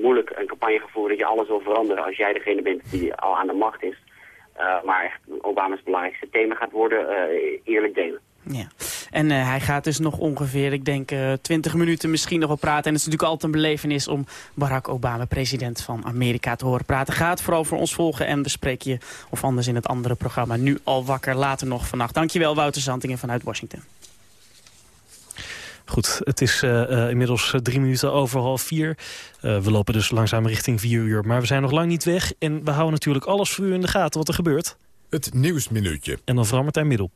moeilijk een campagne gaan voeren dat je alles wil veranderen als jij degene bent die al aan de macht is. Maar echt Obama's belangrijkste thema gaat worden eerlijk delen. Ja, en uh, hij gaat dus nog ongeveer, ik denk, uh, 20 minuten misschien nog wel praten. En het is natuurlijk altijd een belevenis om Barack Obama, president van Amerika, te horen praten. Gaat vooral voor ons volgen en bespreek je of anders in het andere programma. Nu al wakker, later nog vannacht. Dankjewel Wouter Zantingen vanuit Washington. Goed, het is uh, uh, inmiddels drie minuten over half vier. Uh, we lopen dus langzaam richting vier uur. Maar we zijn nog lang niet weg. En we houden natuurlijk alles voor u in de gaten wat er gebeurt. Het Nieuwsminuutje. En dan vooral Martijn Middel.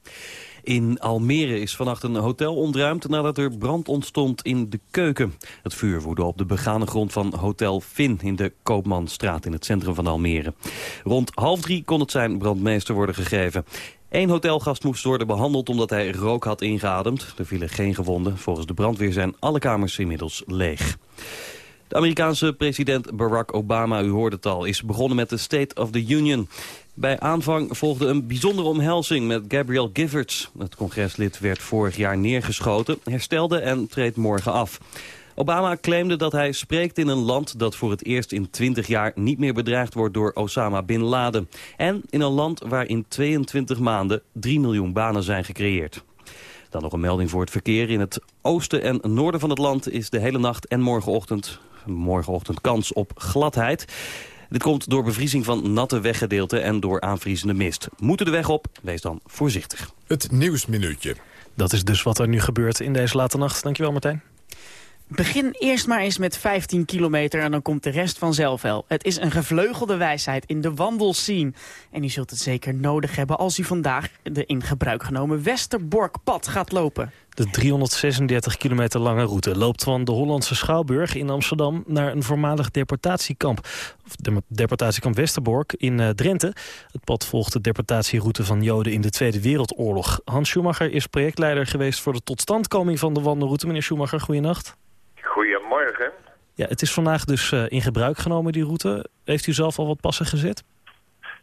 In Almere is vannacht een hotel ontruimd nadat er brand ontstond in de keuken. Het vuur woedde op de begane grond van Hotel Fin in de Koopmanstraat in het centrum van Almere. Rond half drie kon het zijn brandmeester worden gegeven. Eén hotelgast moest worden behandeld omdat hij rook had ingeademd. Er vielen geen gewonden. Volgens de brandweer zijn alle kamers inmiddels leeg. De Amerikaanse president Barack Obama, u hoorde het al, is begonnen met de State of the Union. Bij aanvang volgde een bijzondere omhelzing met Gabrielle Giffords. Het congreslid werd vorig jaar neergeschoten, herstelde en treedt morgen af. Obama claimde dat hij spreekt in een land dat voor het eerst in 20 jaar niet meer bedreigd wordt door Osama Bin Laden. En in een land waar in 22 maanden 3 miljoen banen zijn gecreëerd. Dan nog een melding voor het verkeer. In het oosten en noorden van het land is de hele nacht en morgenochtend, morgenochtend kans op gladheid. Dit komt door bevriezing van natte weggedeelten en door aanvriezende mist. Moeten de weg op, wees dan voorzichtig. Het Nieuwsminuutje. Dat is dus wat er nu gebeurt in deze late nacht. Dankjewel Martijn. Begin eerst maar eens met 15 kilometer en dan komt de rest vanzelf wel. Het is een gevleugelde wijsheid in de wandelscene. En u zult het zeker nodig hebben als u vandaag de in gebruik genomen Westerborkpad gaat lopen. De 336 kilometer lange route loopt van de Hollandse Schouwburg in Amsterdam... naar een voormalig deportatiekamp. De deportatiekamp Westerbork in uh, Drenthe. Het pad volgt de deportatieroute van Joden in de Tweede Wereldoorlog. Hans Schumacher is projectleider geweest voor de totstandkoming van de wandelroute. Meneer Schumacher, goeienacht. Ja, het is vandaag dus uh, in gebruik genomen, die route. Heeft u zelf al wat passen gezet?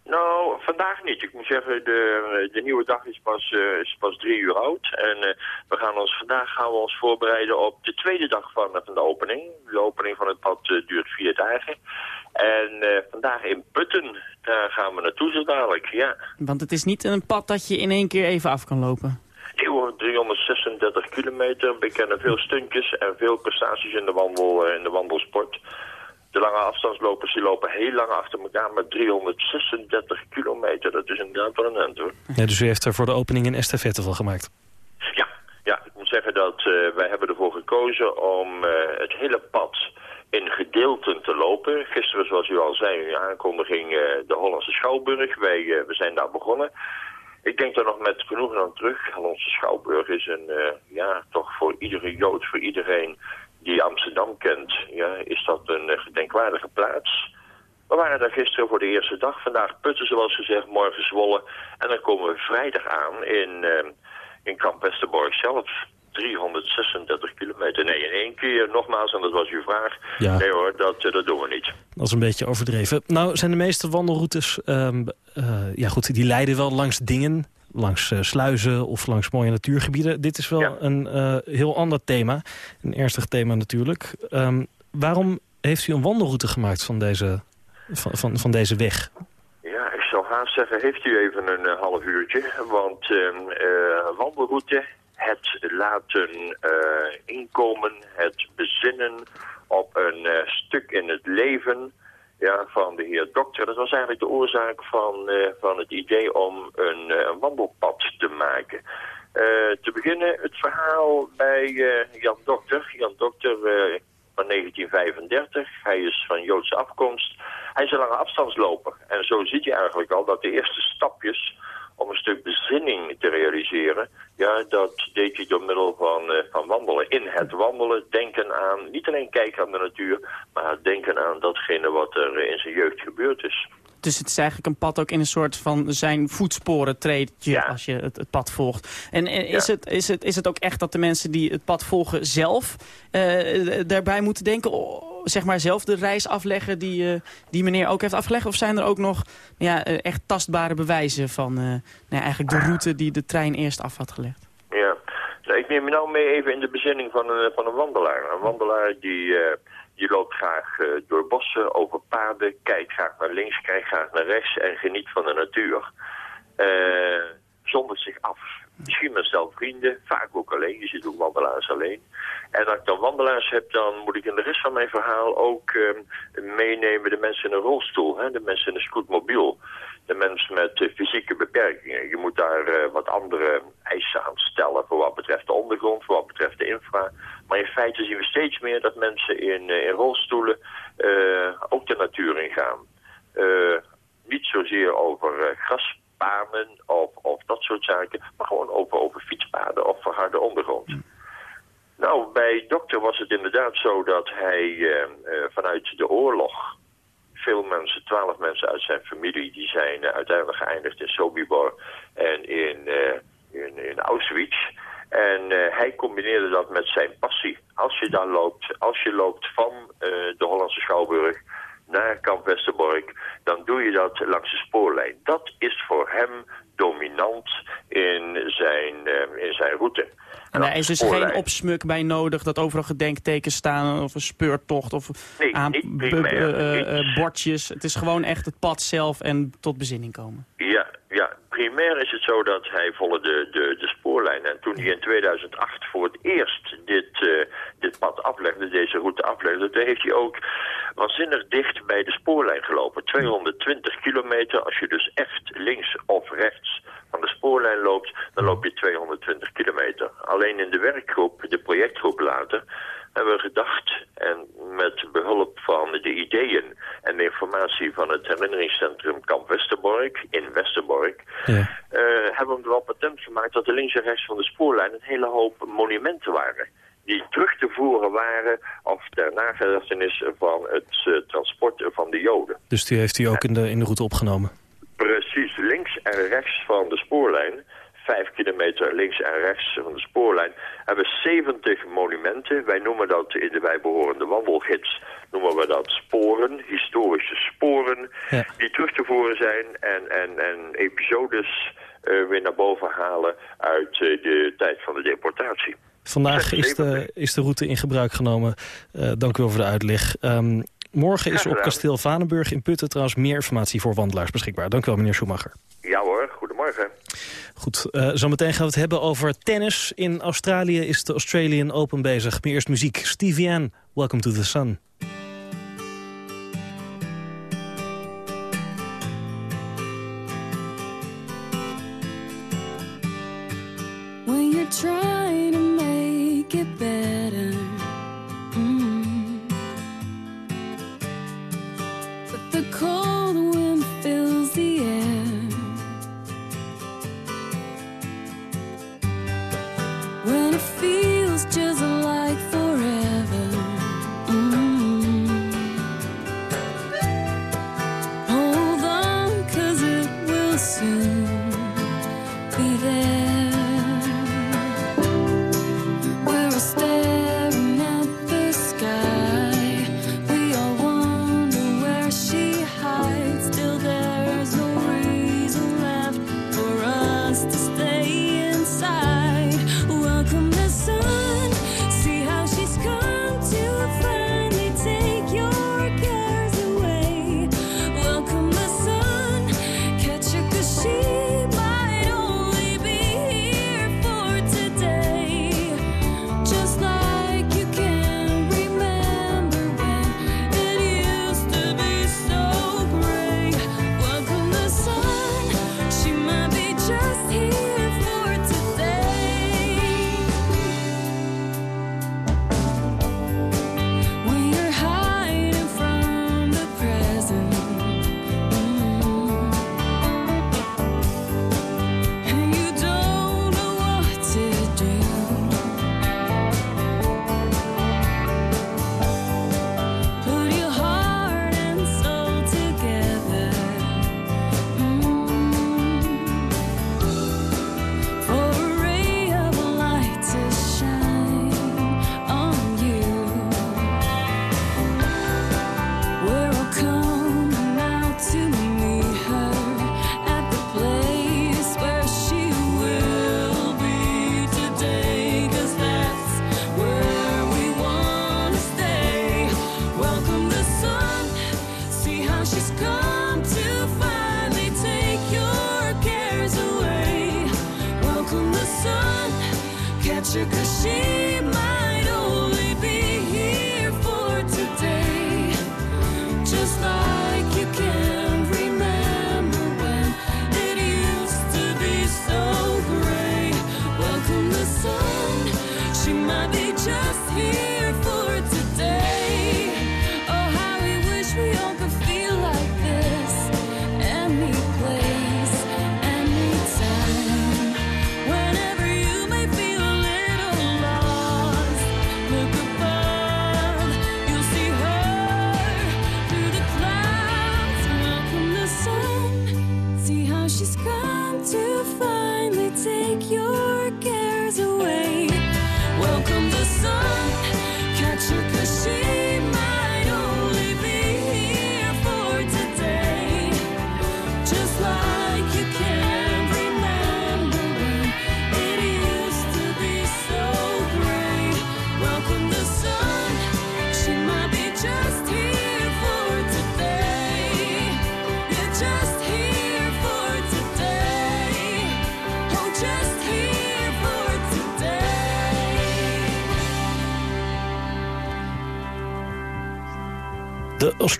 Nou, vandaag niet. Ik moet zeggen, de, de nieuwe dag is pas, uh, is pas drie uur oud. En uh, we gaan ons, vandaag gaan we ons voorbereiden op de tweede dag van, van de opening. De opening van het pad uh, duurt vier dagen. En vandaag in Putten, daar gaan we naartoe zo dadelijk, ja. Want het is niet een pad dat je in één keer even af kan lopen? Nee 336 kilometer. We kennen veel stuntjes en veel prestaties in de, wandel, in de wandelsport. De lange afstandslopers die lopen heel lang achter elkaar met 336 kilometer. Dat is inderdaad wel een end hoor. Ja, dus u heeft er voor de opening een estafette van gemaakt? Ja, ja ik moet zeggen dat uh, wij hebben ervoor gekozen om uh, het hele pad in gedeelten te lopen. Gisteren, zoals u al zei, in aankondiging uh, de Hollandse Schouwburg. Wij we zijn daar begonnen. Ik denk daar nog met genoegen aan terug. Hollandse Schouwburg is een, ja, toch voor iedere Jood, voor iedereen die Amsterdam kent, ja, is dat een gedenkwaardige plaats. We waren daar gisteren voor de eerste dag. Vandaag Putten, zoals gezegd, morgen Zwolle. En dan komen we vrijdag aan in, uh, in Kamp Westerbork zelf. 336 kilometer. Nee, in één keer, nogmaals, en dat was uw vraag. Ja. Nee hoor, dat, dat doen we niet. Dat is een beetje overdreven. Nou, zijn de meeste wandelroutes, um, uh, ja goed, die leiden wel langs dingen langs uh, sluizen of langs mooie natuurgebieden. Dit is wel ja. een uh, heel ander thema. Een ernstig thema natuurlijk. Um, waarom heeft u een wandelroute gemaakt van deze, van, van, van, deze weg? Ja, ik zou haast zeggen, heeft u even een half uurtje. Want uh, wandelroute, het laten inkomen, het bezinnen op een stuk in het leven ja, van de heer dokter. Dat was eigenlijk de oorzaak van, uh, van het idee om een, wandelpad te maken. Te beginnen het verhaal bij Jan Dokter. Jan Dokter van 1935. Hij is van Joodse afkomst. Hij is een lange afstandsloper. En zo ziet je eigenlijk al dat de eerste stapjes om een stuk bezinning te realiseren. Ja, dat deed hij door middel van, uh, van wandelen. In het wandelen denken aan, niet alleen kijken aan de natuur, maar denken aan datgene wat er in zijn jeugd gebeurd is. Dus het is eigenlijk een pad ook in een soort van zijn voetsporen treedt je ja. als je het, het, pad volgt. En, en is, ja. het, is, het, is het ook echt dat de mensen die het pad volgen zelf uh, daarbij moeten denken... Oh, zeg maar zelf de reis afleggen die, uh, die meneer ook heeft afgelegd? Of zijn er ook nog ja, echt tastbare bewijzen van nou ja, eigenlijk de route die de trein eerst af had gelegd? Ja, nou, ik neem me nou mee even in de bezinning van een, van een wandelaar. Een wandelaar die... Je loopt graag door bossen, over paden, kijkt graag naar links, kijkt graag naar rechts en geniet van de natuur. Zonder zich af. Misschien met zelf vrienden, vaak ook alleen. Je ziet ook wandelaars alleen. En als ik dan wandelaars heb, dan moet ik in de rest van mijn verhaal ook uh, meenemen de mensen in een rolstoel. Hè? De mensen in een scootmobiel. De mensen met uh, fysieke beperkingen. Je moet daar uh, wat andere eisen aan stellen voor wat betreft de ondergrond, voor wat betreft de infra. Maar in feite zien we steeds meer dat mensen in, uh, in rolstoelen ook de natuur ingaan. niet zozeer over graspaden of, of dat soort zaken, maar gewoon over, over fietspaden of verharde ondergrond. Mm. Nou, bij dokter was het inderdaad zo dat hij uh, uh, vanuit de oorlog... veel mensen, twaalf mensen uit zijn familie... die zijn uh, uiteindelijk geëindigd in Sobibor en in, in, in, Auschwitz. En hij combineerde dat met zijn passie. Als je daar loopt, als je loopt van de Hollandse Schouwburg naar Kamp Westerbork... dan doe je dat langs de spoorlijn. Dat is voor hem dominant in zijn, in zijn route. En daar is dus geen opsmuk bij nodig dat overal gedenktekens staan of een speurtocht of nee, aan uh, bordjes. Het is gewoon echt het pad zelf en tot bezinning komen. Ja, ja. Primair is het zo dat hij volle de, de, de spoorlijn. En toen hij in 2008 voor het eerst dit, uh, dit pad aflegde, deze route aflegde, toen heeft hij ook waanzinnig dicht bij de spoorlijn gelopen. 220 kilometer, als je dus echt links of rechts van de spoorlijn loopt, dan loop je 220 kilometer. Alleen in de werkgroep, de projectgroep later, hebben we gedacht, en met behulp van de ideeën en de informatie van het herinneringscentrum Kamp Westerbork in Westerbork, Ja. eh, hebben we hem erop attent gemaakt dat er links en rechts van de spoorlijn een hele hoop monumenten waren. Die terug te voeren waren of ter nagedachtenis van het eh, transport van de Joden. Dus die heeft u ook in de, in de route opgenomen. Precies, links en rechts van de spoorlijn, vijf kilometer links en rechts van de spoorlijn, hebben 70 monumenten. Wij noemen dat in de bijbehorende wandelgids, noemen we dat sporen, historische sporen, Ja. die terug te voeren zijn en, en, en episodes eh, weer naar boven halen uit eh, de tijd van de deportatie. Vandaag is de, is de route in gebruik genomen. Eh, dank u wel voor de uitleg. Ehm, morgen is op kasteel Vanenburg in Putten trouwens meer informatie voor wandelaars beschikbaar. Dank u wel, meneer Schumacher. Ja hoor, Goed, eh, zometeen gaan we het hebben over tennis. In Australië is de Australian Open bezig. Maar eerst muziek. Stevie Ann, Welcome to the Sun.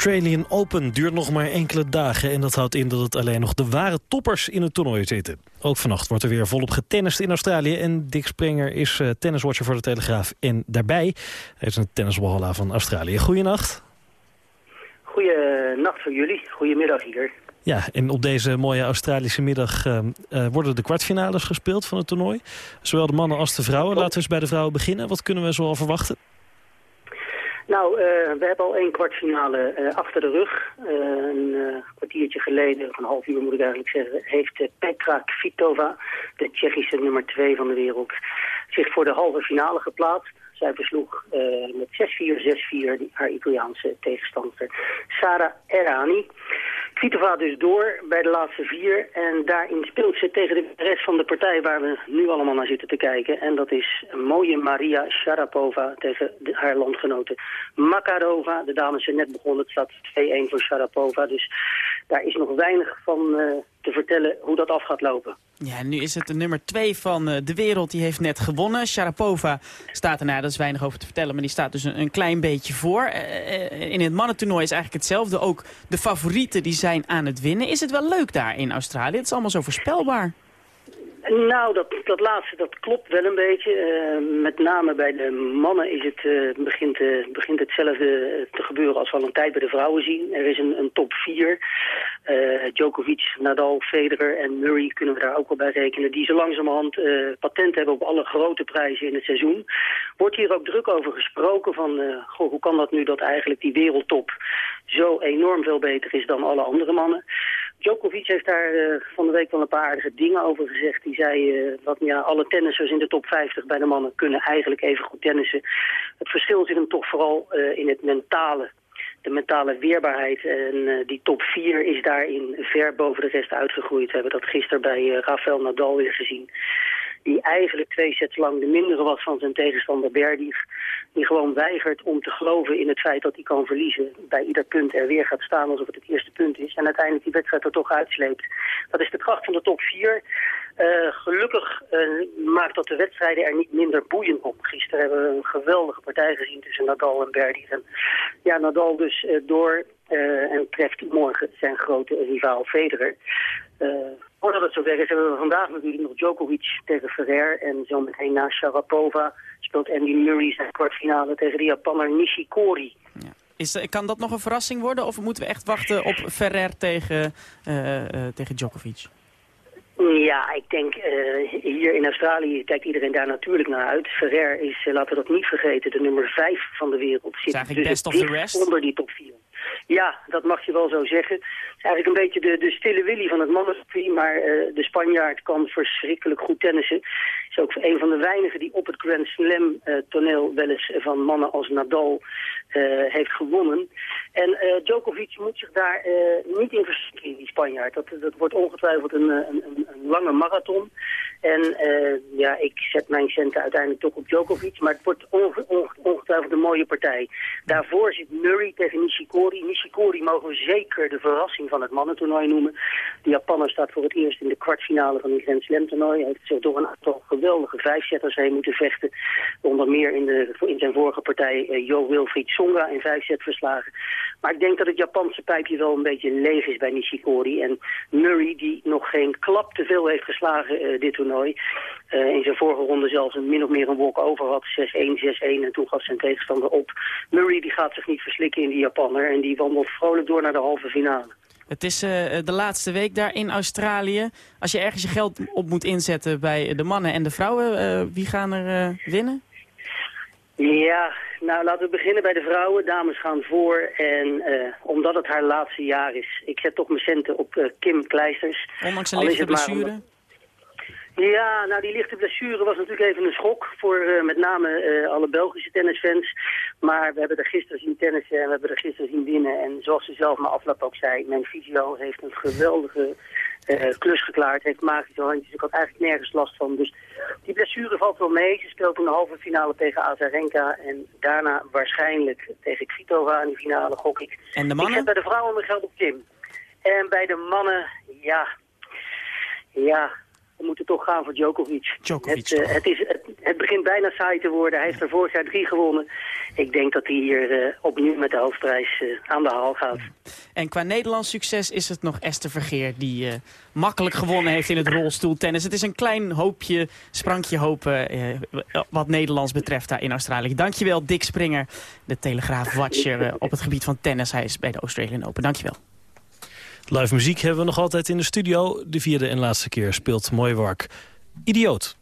Australian Open duurt nog maar enkele dagen... en dat houdt in dat het alleen nog de ware toppers in het toernooi zitten. Ook vannacht wordt er weer volop getennist in Australië... en Dick Sprenger is uh, tenniswatcher voor de Telegraaf. En daarbij hij is een tenniswalhalla van Australië. Goeienacht. Goeienacht voor jullie. Goedemiddag hier. Ja, en op deze mooie Australische middag uh, uh, worden de kwartfinales gespeeld van het toernooi. Zowel de mannen als de vrouwen. Laten we eens bij de vrouwen beginnen. Wat kunnen we zoal verwachten? Nou, uh, we hebben al één kwartfinale uh, achter de rug. Uh, een kwartiertje geleden, of een half uur moet ik eigenlijk zeggen, heeft Petra Kvitova, de Tsjechische nummer 2 van de wereld, zich voor de halve finale geplaatst. Zij versloeg met 6-4, 6-4 haar Italiaanse tegenstander Sara Errani. Kvitova dus door bij de laatste vier. En daarin speelt ze tegen de rest van de partij waar we nu allemaal naar zitten te kijken. En dat is mooie Maria Sharapova tegen de, haar landgenote Makarova. De dames zijn net begonnen, het staat 2-1 voor Sharapova. Dus daar is nog weinig van uh, te vertellen hoe dat af gaat lopen. Ja, nu is het de nummer 2 van uh, de wereld. Die heeft net gewonnen. Sharapova staat er, nou, dat is weinig over te vertellen, maar die staat dus een, een klein beetje voor. Uh, in het mannentoernooi is eigenlijk hetzelfde. Ook de favorieten die zijn aan het winnen. Is het wel leuk daar in Australië? Het is allemaal zo voorspelbaar. Nou, dat, dat laatste dat klopt wel een beetje. Uh, met name bij de mannen is het, uh, begint, uh, begint hetzelfde te gebeuren als we al een tijd bij de vrouwen zien. Er is een, een top 4. Djokovic, Nadal, Federer en Murray kunnen we daar ook wel bij rekenen. Die zo langzamerhand patent hebben op alle grote prijzen in het seizoen. Wordt hier ook druk over gesproken van, goh, hoe kan dat nu dat eigenlijk die wereldtop zo enorm veel beter is dan alle andere mannen. Djokovic heeft daar uh, van de week wel een paar aardige dingen over gezegd. Die zei uh, dat ja, alle tennissers in de top 50 bij de mannen kunnen eigenlijk even goed tennissen. Het verschil zit hem toch vooral uh, in het mentale. De mentale weerbaarheid. En die top 4 is daarin ver boven de rest uitgegroeid. We hebben dat gisteren bij Rafael Nadal weer gezien die eigenlijk twee sets lang de mindere was van zijn tegenstander Berdig. Die gewoon weigert om te geloven in het feit dat hij kan verliezen. Bij ieder punt er weer gaat staan alsof het het eerste punt is. En uiteindelijk die wedstrijd er toch uitsleept. Dat is de kracht van de top 4. Uh, gelukkig uh, maakt dat de wedstrijden er niet minder boeiend op. Gisteren hebben we een geweldige partij gezien tussen Nadal en Berdig. En ja, Nadal dus uh, door en treft morgen zijn grote rivaal Federer. Voordat het zover is, hebben we vandaag natuurlijk nog Djokovic tegen Ferrer. En zometeen na Sharapova speelt Andy Murray zijn kwartfinale tegen de Japanner Nishikori. Ja. Is, kan dat nog een verrassing worden of moeten we echt wachten op Ferrer tegen, uh, uh, tegen Djokovic? Ja, ik denk uh, hier in Australië kijkt iedereen daar natuurlijk naar uit. Ferrer is, laten we dat niet vergeten, de nummer 5 van de wereld. Zit dus best of the rest? onder die top 4. Ja, dat mag je wel zo zeggen. Eigenlijk een beetje de, de stille willy van het mannencircuit, maar uh, de Spanjaard kan verschrikkelijk goed tennissen. Is ook een van de weinigen die op het Grand Slam uh, toneel wel eens van mannen als Nadal uh, heeft gewonnen. En Djokovic moet zich daar niet in verslikken, die Spanjaard. Dat, dat wordt ongetwijfeld een, een, een lange marathon. En ja, ik zet mijn centen uiteindelijk toch op Djokovic, maar het wordt onge onge ongetwijfeld een mooie partij. Daarvoor zit Murray tegen Nishikori. Nishikori mogen we zeker de verrassing van het mannentoernooi noemen. De Japanner staat voor het eerst in de kwartfinale van het Grand Slam toernooi. Hij heeft zich door een aantal geweldige vijfzetters heen moeten vechten. Onder meer in, de, in zijn vorige partij uh, Jo Wilfried Songa in vijf set verslagen. Maar ik denk dat het Japanse pijpje wel een beetje leeg is bij Nishikori. En Murray, die nog geen klap te veel heeft geslagen uh, dit toernooi. Uh, in zijn vorige ronde zelfs een min of meer een walk-over had. 6-1, 6-1 en toen gaf zijn tegenstander op. Murray die gaat zich niet verslikken in die Japanner. En die wandelt vrolijk door naar de halve finale. Het is uh, de laatste week daar in Australië. Als je ergens je geld op moet inzetten bij de mannen en de vrouwen, uh, wie gaan er uh, winnen? Ja, nou laten we beginnen bij de vrouwen. Dames gaan voor en omdat het haar laatste jaar is. Ik zet toch mijn centen op Kim Kleisters. Ondanks een lichte blessure? Ja, nou die lichte blessure was natuurlijk even een schok voor uh, met name uh, alle Belgische tennisfans. Maar we hebben er gisteren zien tennissen en we hebben er gisteren zien winnen. En zoals ze zelf na afloop ook zei, mijn fysio heeft een geweldige uh, klus geklaard. Heeft magische handjes. Ik had eigenlijk nergens last van. Dus die blessure valt wel mee. Ze speelt in de halve finale tegen Azarenka. En daarna waarschijnlijk tegen Kvitova in de finale, gok ik. En de mannen? Ik zet bij de vrouwen mijn geld op Kim. En bij de mannen, ja... Ja, we moeten toch gaan voor Djokovic. Djokovic, het, eh, het, is, het, het begint bijna saai te worden. Hij heeft er vorig jaar drie gewonnen. Ik denk dat hij hier eh, opnieuw met de hoofdprijs eh, aan de haal gaat. En qua Nederlands succes is het nog Esther Vergeer... die makkelijk gewonnen heeft in het rolstoeltennis. Het is een klein hoopje, sprankje hopen... eh, wat Nederlands betreft daar in Australië. Dankjewel, Dick Springer, de Telegraaf-watcher... op het gebied van tennis. Hij is bij de Australian Open. Dankjewel. Live muziek hebben we nog altijd in de studio. De vierde en laatste keer speelt Mooi Wark. Idioot.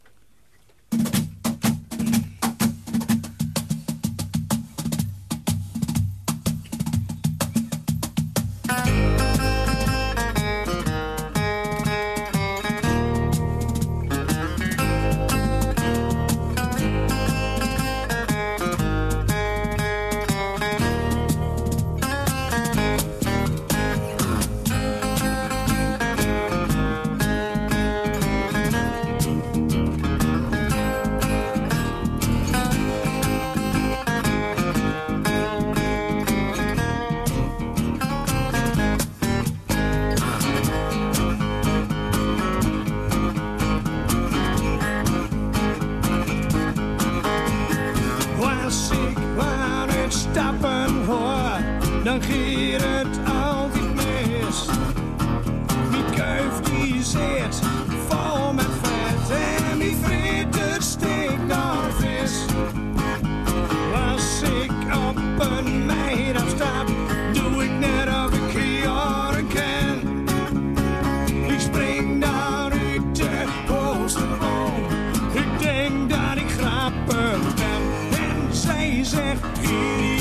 Zij zegt,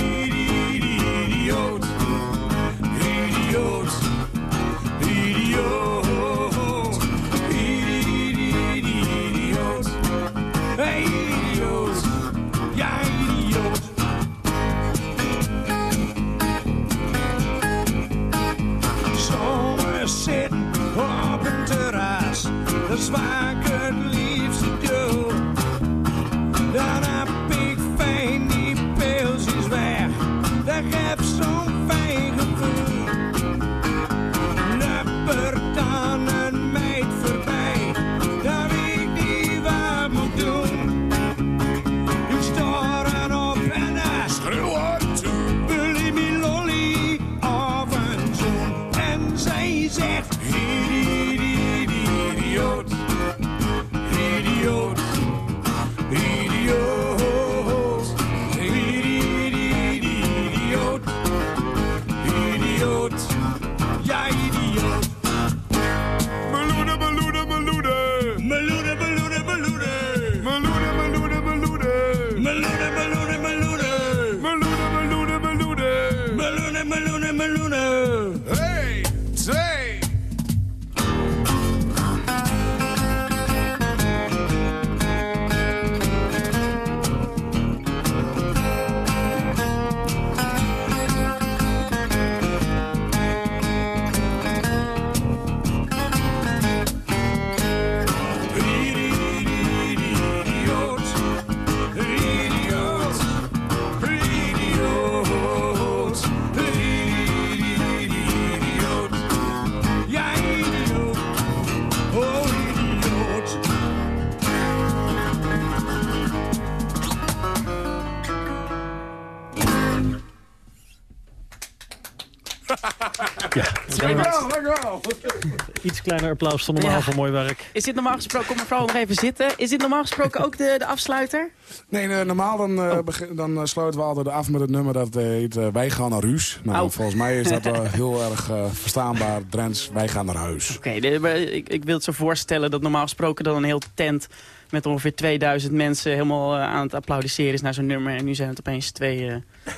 Iets kleiner applaus dan normaal Ja. voor Mooi Werk. Is dit normaal gesproken, kom mevrouw nog even zitten. Is dit normaal gesproken ook de, de afsluiter? Nee, normaal dan, Oh. eh, begin- dan eh, sluiten we altijd af met het nummer dat heet eh, Wij gaan naar huis. Nou, Oh. volgens mij is dat wel heel erg verstaanbaar. Drents, wij gaan naar huis. Oké, ik, ik wil het zo voorstellen dat normaal gesproken dan een heel tent met ongeveer 2000 mensen helemaal eh, aan het applaudisseren is naar zo'n nummer. En nu zijn het opeens twee eh,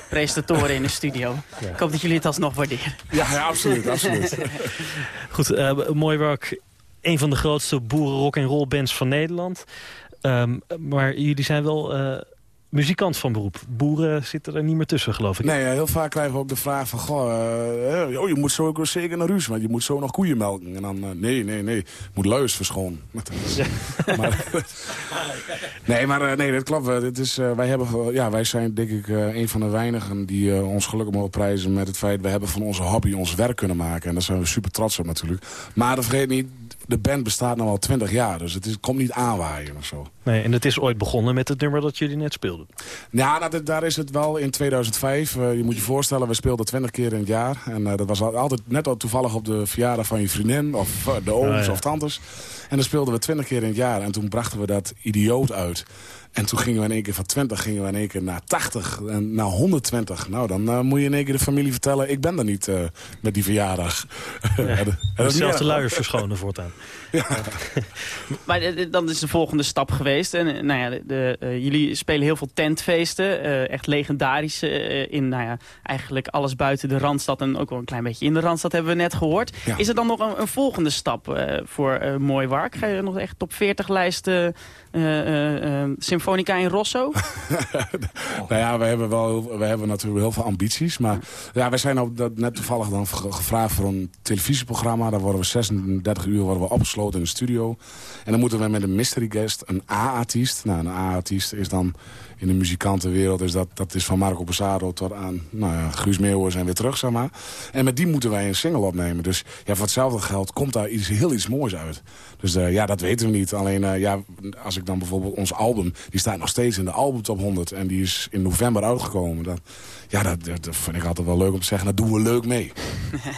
presentatoren in de studio. Ik hoop dat jullie het alsnog waarderen. Ja, ja absoluut, absoluut. [LAUGHS] Goed, eh, Mooi Werk. Een van de grootste boeren rock en roll bands van Nederland. Ehm, maar jullie zijn wel eh, muzikant van beroep. Boeren zitten er niet meer tussen, geloof ik. Nee, heel vaak krijgen we ook de vraag van... Goh, eh, oh, je moet zo ook zeker naar huis, want je moet zo nog koeien melken. En dan, eh, nee, nee, nee, moet luis verschonen. [LAUGHS] maar, [LAUGHS] nee, maar eh, nee, dat klopt. wel. Dit is, eh, wij, hebben, ja, wij zijn denk ik eh, een van de weinigen die eh, ons gelukkig mogen prijzen... met het feit, we hebben van onze hobby ons werk kunnen maken. En daar zijn we super trots op natuurlijk. Maar dat vergeet niet, de band bestaat nu al 20 jaar. Dus het is, komt niet aanwaaien of zo. Nee, en het is ooit begonnen met het nummer dat jullie net speelden. Ja, nou, dat- daar is het wel in 2005. Eh, je moet je voorstellen, we speelden 20 keer in het jaar. En eh, dat was al- altijd net al toevallig op de verjaardag van je vriendin... of eh, de ooms Ah, ja. of tantes. En dan speelden we 20 keer in het jaar. En toen brachten we dat idioot uit. En toen gingen we in één keer van 20 gingen we in één keer naar 80 en naar 120. Nou, dan eh, moet je in één keer de familie vertellen... ik ben er niet eh, met die verjaardag. Ja, [LAUGHS] erg, hoor. luiers verschonen voortaan. [LAUGHS] Maar eh, dan is de volgende stap geweest. En, nou ja, de, de, jullie spelen heel veel tentfeesten. eh, echt legendarische. in nou ja, eigenlijk alles buiten de Randstad. En ook wel een klein beetje in de Randstad hebben we net gehoord. Ja. Is er dan nog een, een volgende stap eh, voor Mooi Wark? Ga je nog echt top 40 lijsten eh, eh, eh, Symfonica in Rosso? [LAUGHS] Nou ja, we hebben, wel, we hebben natuurlijk heel veel ambities. Maar ja, wij zijn ook dat net toevallig dan ge- gevraagd voor een televisieprogramma. Daar worden we 36 uur worden we opgesloten in de studio. En dan moeten we met een mystery guest, een A-artiest. Nou, een A-artiest is dan in de muzikantenwereld... Is dat, dat is van Marco Passaro tot aan nou ja, Guus Meeuwers en weer terug, zeg maar. En met die moeten wij een single opnemen. Dus ja, voor hetzelfde geld komt daar iets heel iets moois uit. Dus eh, ja, dat weten we niet. Alleen eh, ja, als ik dan bijvoorbeeld ons album... die staat nog steeds in de album top 100... en die is in november uitgekomen. Dat, ja, dat, dat, dat vind ik altijd wel leuk om te zeggen. Dat doen we leuk mee. [LAUGHS]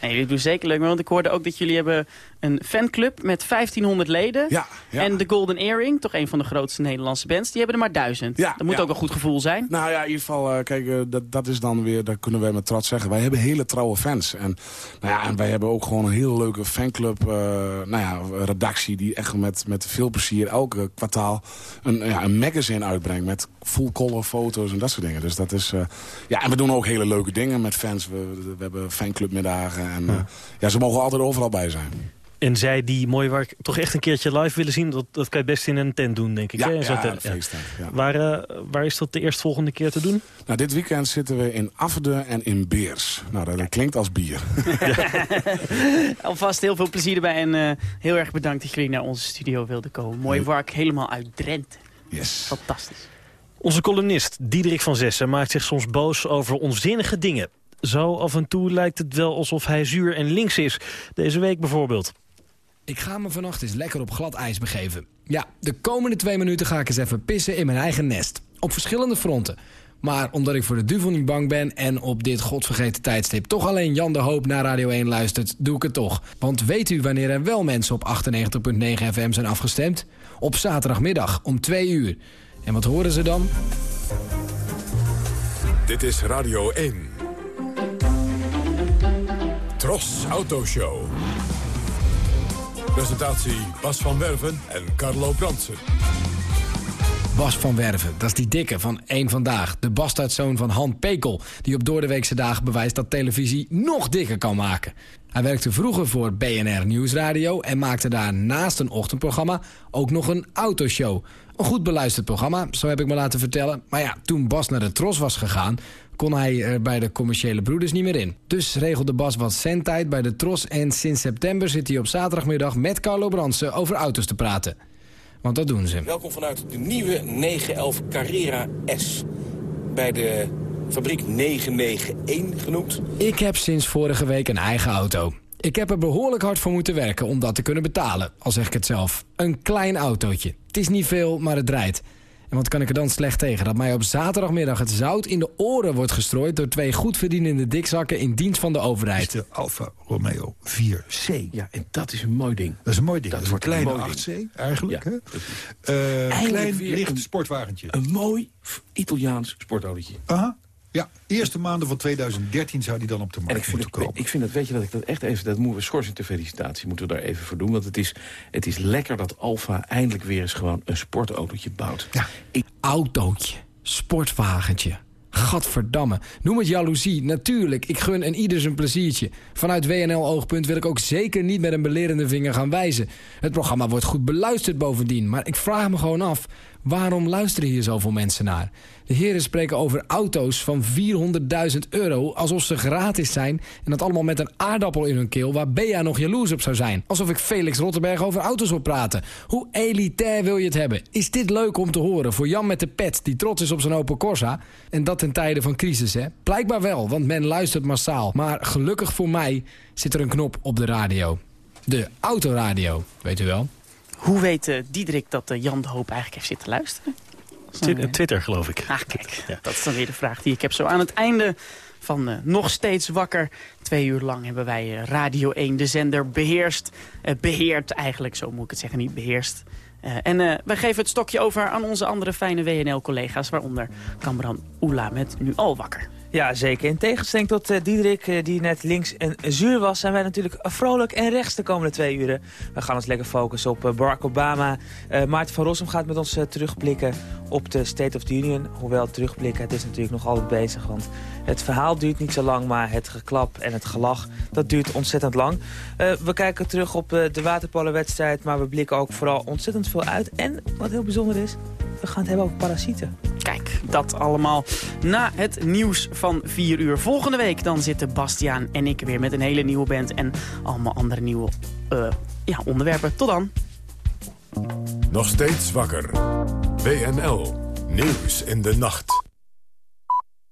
Nee, jullie doen zeker leuk mee, want ik hoorde ook dat jullie hebben een fanclub met 1500 leden. Ja, ja. En de Golden Earring, toch een van de grootste Nederlandse bands, die hebben er maar duizend. Ja, dat moet ook een goed gevoel zijn. Nou ja, in ieder geval, eh, kijk, eh, dat, dat is dan weer, dat kunnen wij met trots zeggen. Wij hebben hele trouwe fans. En, nou ja, en wij hebben ook gewoon een hele leuke fanclub, eh, nou ja, redactie... die echt met, met veel plezier elke kwartaal een, ja, een magazine uitbrengt... met full color foto's en dat soort dingen. Dus dat is, eh, ja, en we doen ook hele leuke dingen met fans. We, we hebben fanclubmiddagen en ja. ja, ze mogen altijd overal bij zijn. En zij die mooi waar ik toch echt een keertje live willen zien... dat, dat kan je best in een tent doen, denk ik. Ja, hè? ja, Zo'n tent, een feesttent, ja. Waar, eh, waar is dat de eerstvolgende keer te doen? Nou, dit weekend zitten we in Afden en in Beers. Nou, dat, dat klinkt als bier. [LAUGHS] [LAUGHS] Alvast heel veel plezier erbij en eh, heel erg bedankt dat jullie naar onze studio wilden komen. Mooi wark, helemaal uit Drenthe. Yes. Fantastisch. Onze columnist Diederik van Zessen maakt zich soms boos over onzinnige dingen. Zo af en toe lijkt het wel alsof hij zuur en links is. Deze week bijvoorbeeld. Ik ga me vannacht eens lekker op glad ijs begeven. Ja, de komende twee minuten ga ik eens even pissen in mijn eigen nest. Op verschillende fronten. Maar omdat ik voor de duvel niet bang ben en op dit godvergeten tijdstip toch alleen Jan de Hoop naar Radio 1 luistert, doe ik het toch. Want weet u wanneer er wel mensen op 98.9 FM zijn afgestemd? Op zaterdagmiddag om 2 uur. En wat horen ze dan? Dit is Radio 1. Tros Autoshow. Presentatie Bas van Werven en Carlo Bransen. Bas van Werven, dat is die dikke van één Vandaag. De bastaardzoon van Han Pekel, die op doordeweekse dagen bewijst dat televisie nog dikker kan maken. Hij werkte vroeger voor BNR Nieuwsradio en maakte daar naast een ochtendprogramma ook nog een autoshow. Een goed beluisterd programma, zo heb ik me laten vertellen. Maar ja, toen Bas naar de Tros was gegaan, kon hij er bij de commerciële broeders niet meer in. Dus regelde Bas wat zendtijd bij de Tros en sinds september zit hij op zaterdagmiddag met Carlo Bransen over auto's te praten. Want dat doen ze. Welkom vanuit de nieuwe 911 Carrera S. Bij de fabriek 991 genoemd. Ik heb sinds vorige week een eigen auto. Ik heb er behoorlijk hard voor moeten werken om dat te kunnen betalen, al zeg ik het zelf. Een klein autootje. Het is niet veel, maar het draait. En wat kan ik er dan slecht tegen? Dat mij op zaterdagmiddag het zout in de oren wordt gestrooid... door twee goedverdienende dikzakken in dienst van de overheid. de Alfa Romeo 4C. Ja, en dat is een mooi ding. Dat is een mooi ding. Dat Dat, is een wordt een kleine mooi 8C eigenlijk. Ja. Hè? Eh, Eindelijk klein, licht een- sportwagentje. Een mooi Italiaans sportautootje. Aha. Ja, eerste maanden van 2013 zou die dan op de En markt ik vind, moeten het, komen. ik vind het, weet je dat ik dat echt even, dat moeten we schorsing ter felicitatie moeten we daar even voor doen. Want het is, het is lekker dat Alfa eindelijk weer eens gewoon een sportautootje bouwt. Ja. Autootje. Sportwagentje. Gadverdamme. Noem het jaloezie. Natuurlijk, ik gun en ieder zijn pleziertje. Vanuit WNL-oogpunt wil ik ook zeker niet met een belerende vinger gaan wijzen. Het programma wordt goed beluisterd bovendien. Maar ik vraag me gewoon af... Waarom luisteren hier zoveel mensen naar? De heren spreken over auto's van 400.000 euro alsof ze gratis zijn... en dat allemaal met een aardappel in hun keel waar Bea nog jaloers op zou zijn. Alsof ik Felix Rotterberg over auto's wil praten. Hoe elitair wil je het hebben? Is dit leuk om te horen voor Jan met de pet die trots is op zijn Opel Corsa? En dat in tijden van crisis, hè? Blijkbaar wel, want men luistert massaal. Maar gelukkig voor mij zit er een knop op de radio. De autoradio, weet u wel. Hoe weet uh, Diederik dat uh, Jan de Hoop eigenlijk heeft zitten luisteren? Twitter, Twitter geloof ik. Ah, kijk, [LAUGHS] ja. dat is dan weer de vraag die ik heb. Zo aan het einde van uh, Nog Steeds Wakker. Twee uur lang hebben wij Radio 1, de zender, beheerst. Beheerd eigenlijk, zo moet ik het zeggen, niet beheerst. en wij geven het stokje over aan onze andere fijne WNL-collega's... waaronder Kamran Oela met Nu Al Wakker. Ja, zeker. In tegenstelling tot uh, Diederik, uh, die net links en zuur was... zijn wij natuurlijk vrolijk en rechts de komende twee uren. We gaan ons lekker focussen op uh, Barack Obama. Maarten van Rossum gaat met ons terugblikken op de State of the Union. Hoewel terugblikken, het is natuurlijk nog altijd bezig. Want het verhaal duurt niet zo lang, maar het geklap en het gelach... dat duurt ontzettend lang. we kijken terug op de waterpolenwedstrijd... maar we blikken ook vooral ontzettend veel uit. En wat heel bijzonder is, we gaan het hebben over parasieten. Kijk, dat allemaal na het nieuws van 4 uur. Volgende week dan zitten Bastiaan en ik weer met een hele nieuwe band... en allemaal andere nieuwe uh, ja, onderwerpen. Tot dan. Nog steeds wakker. WNL. Nieuws in de nacht.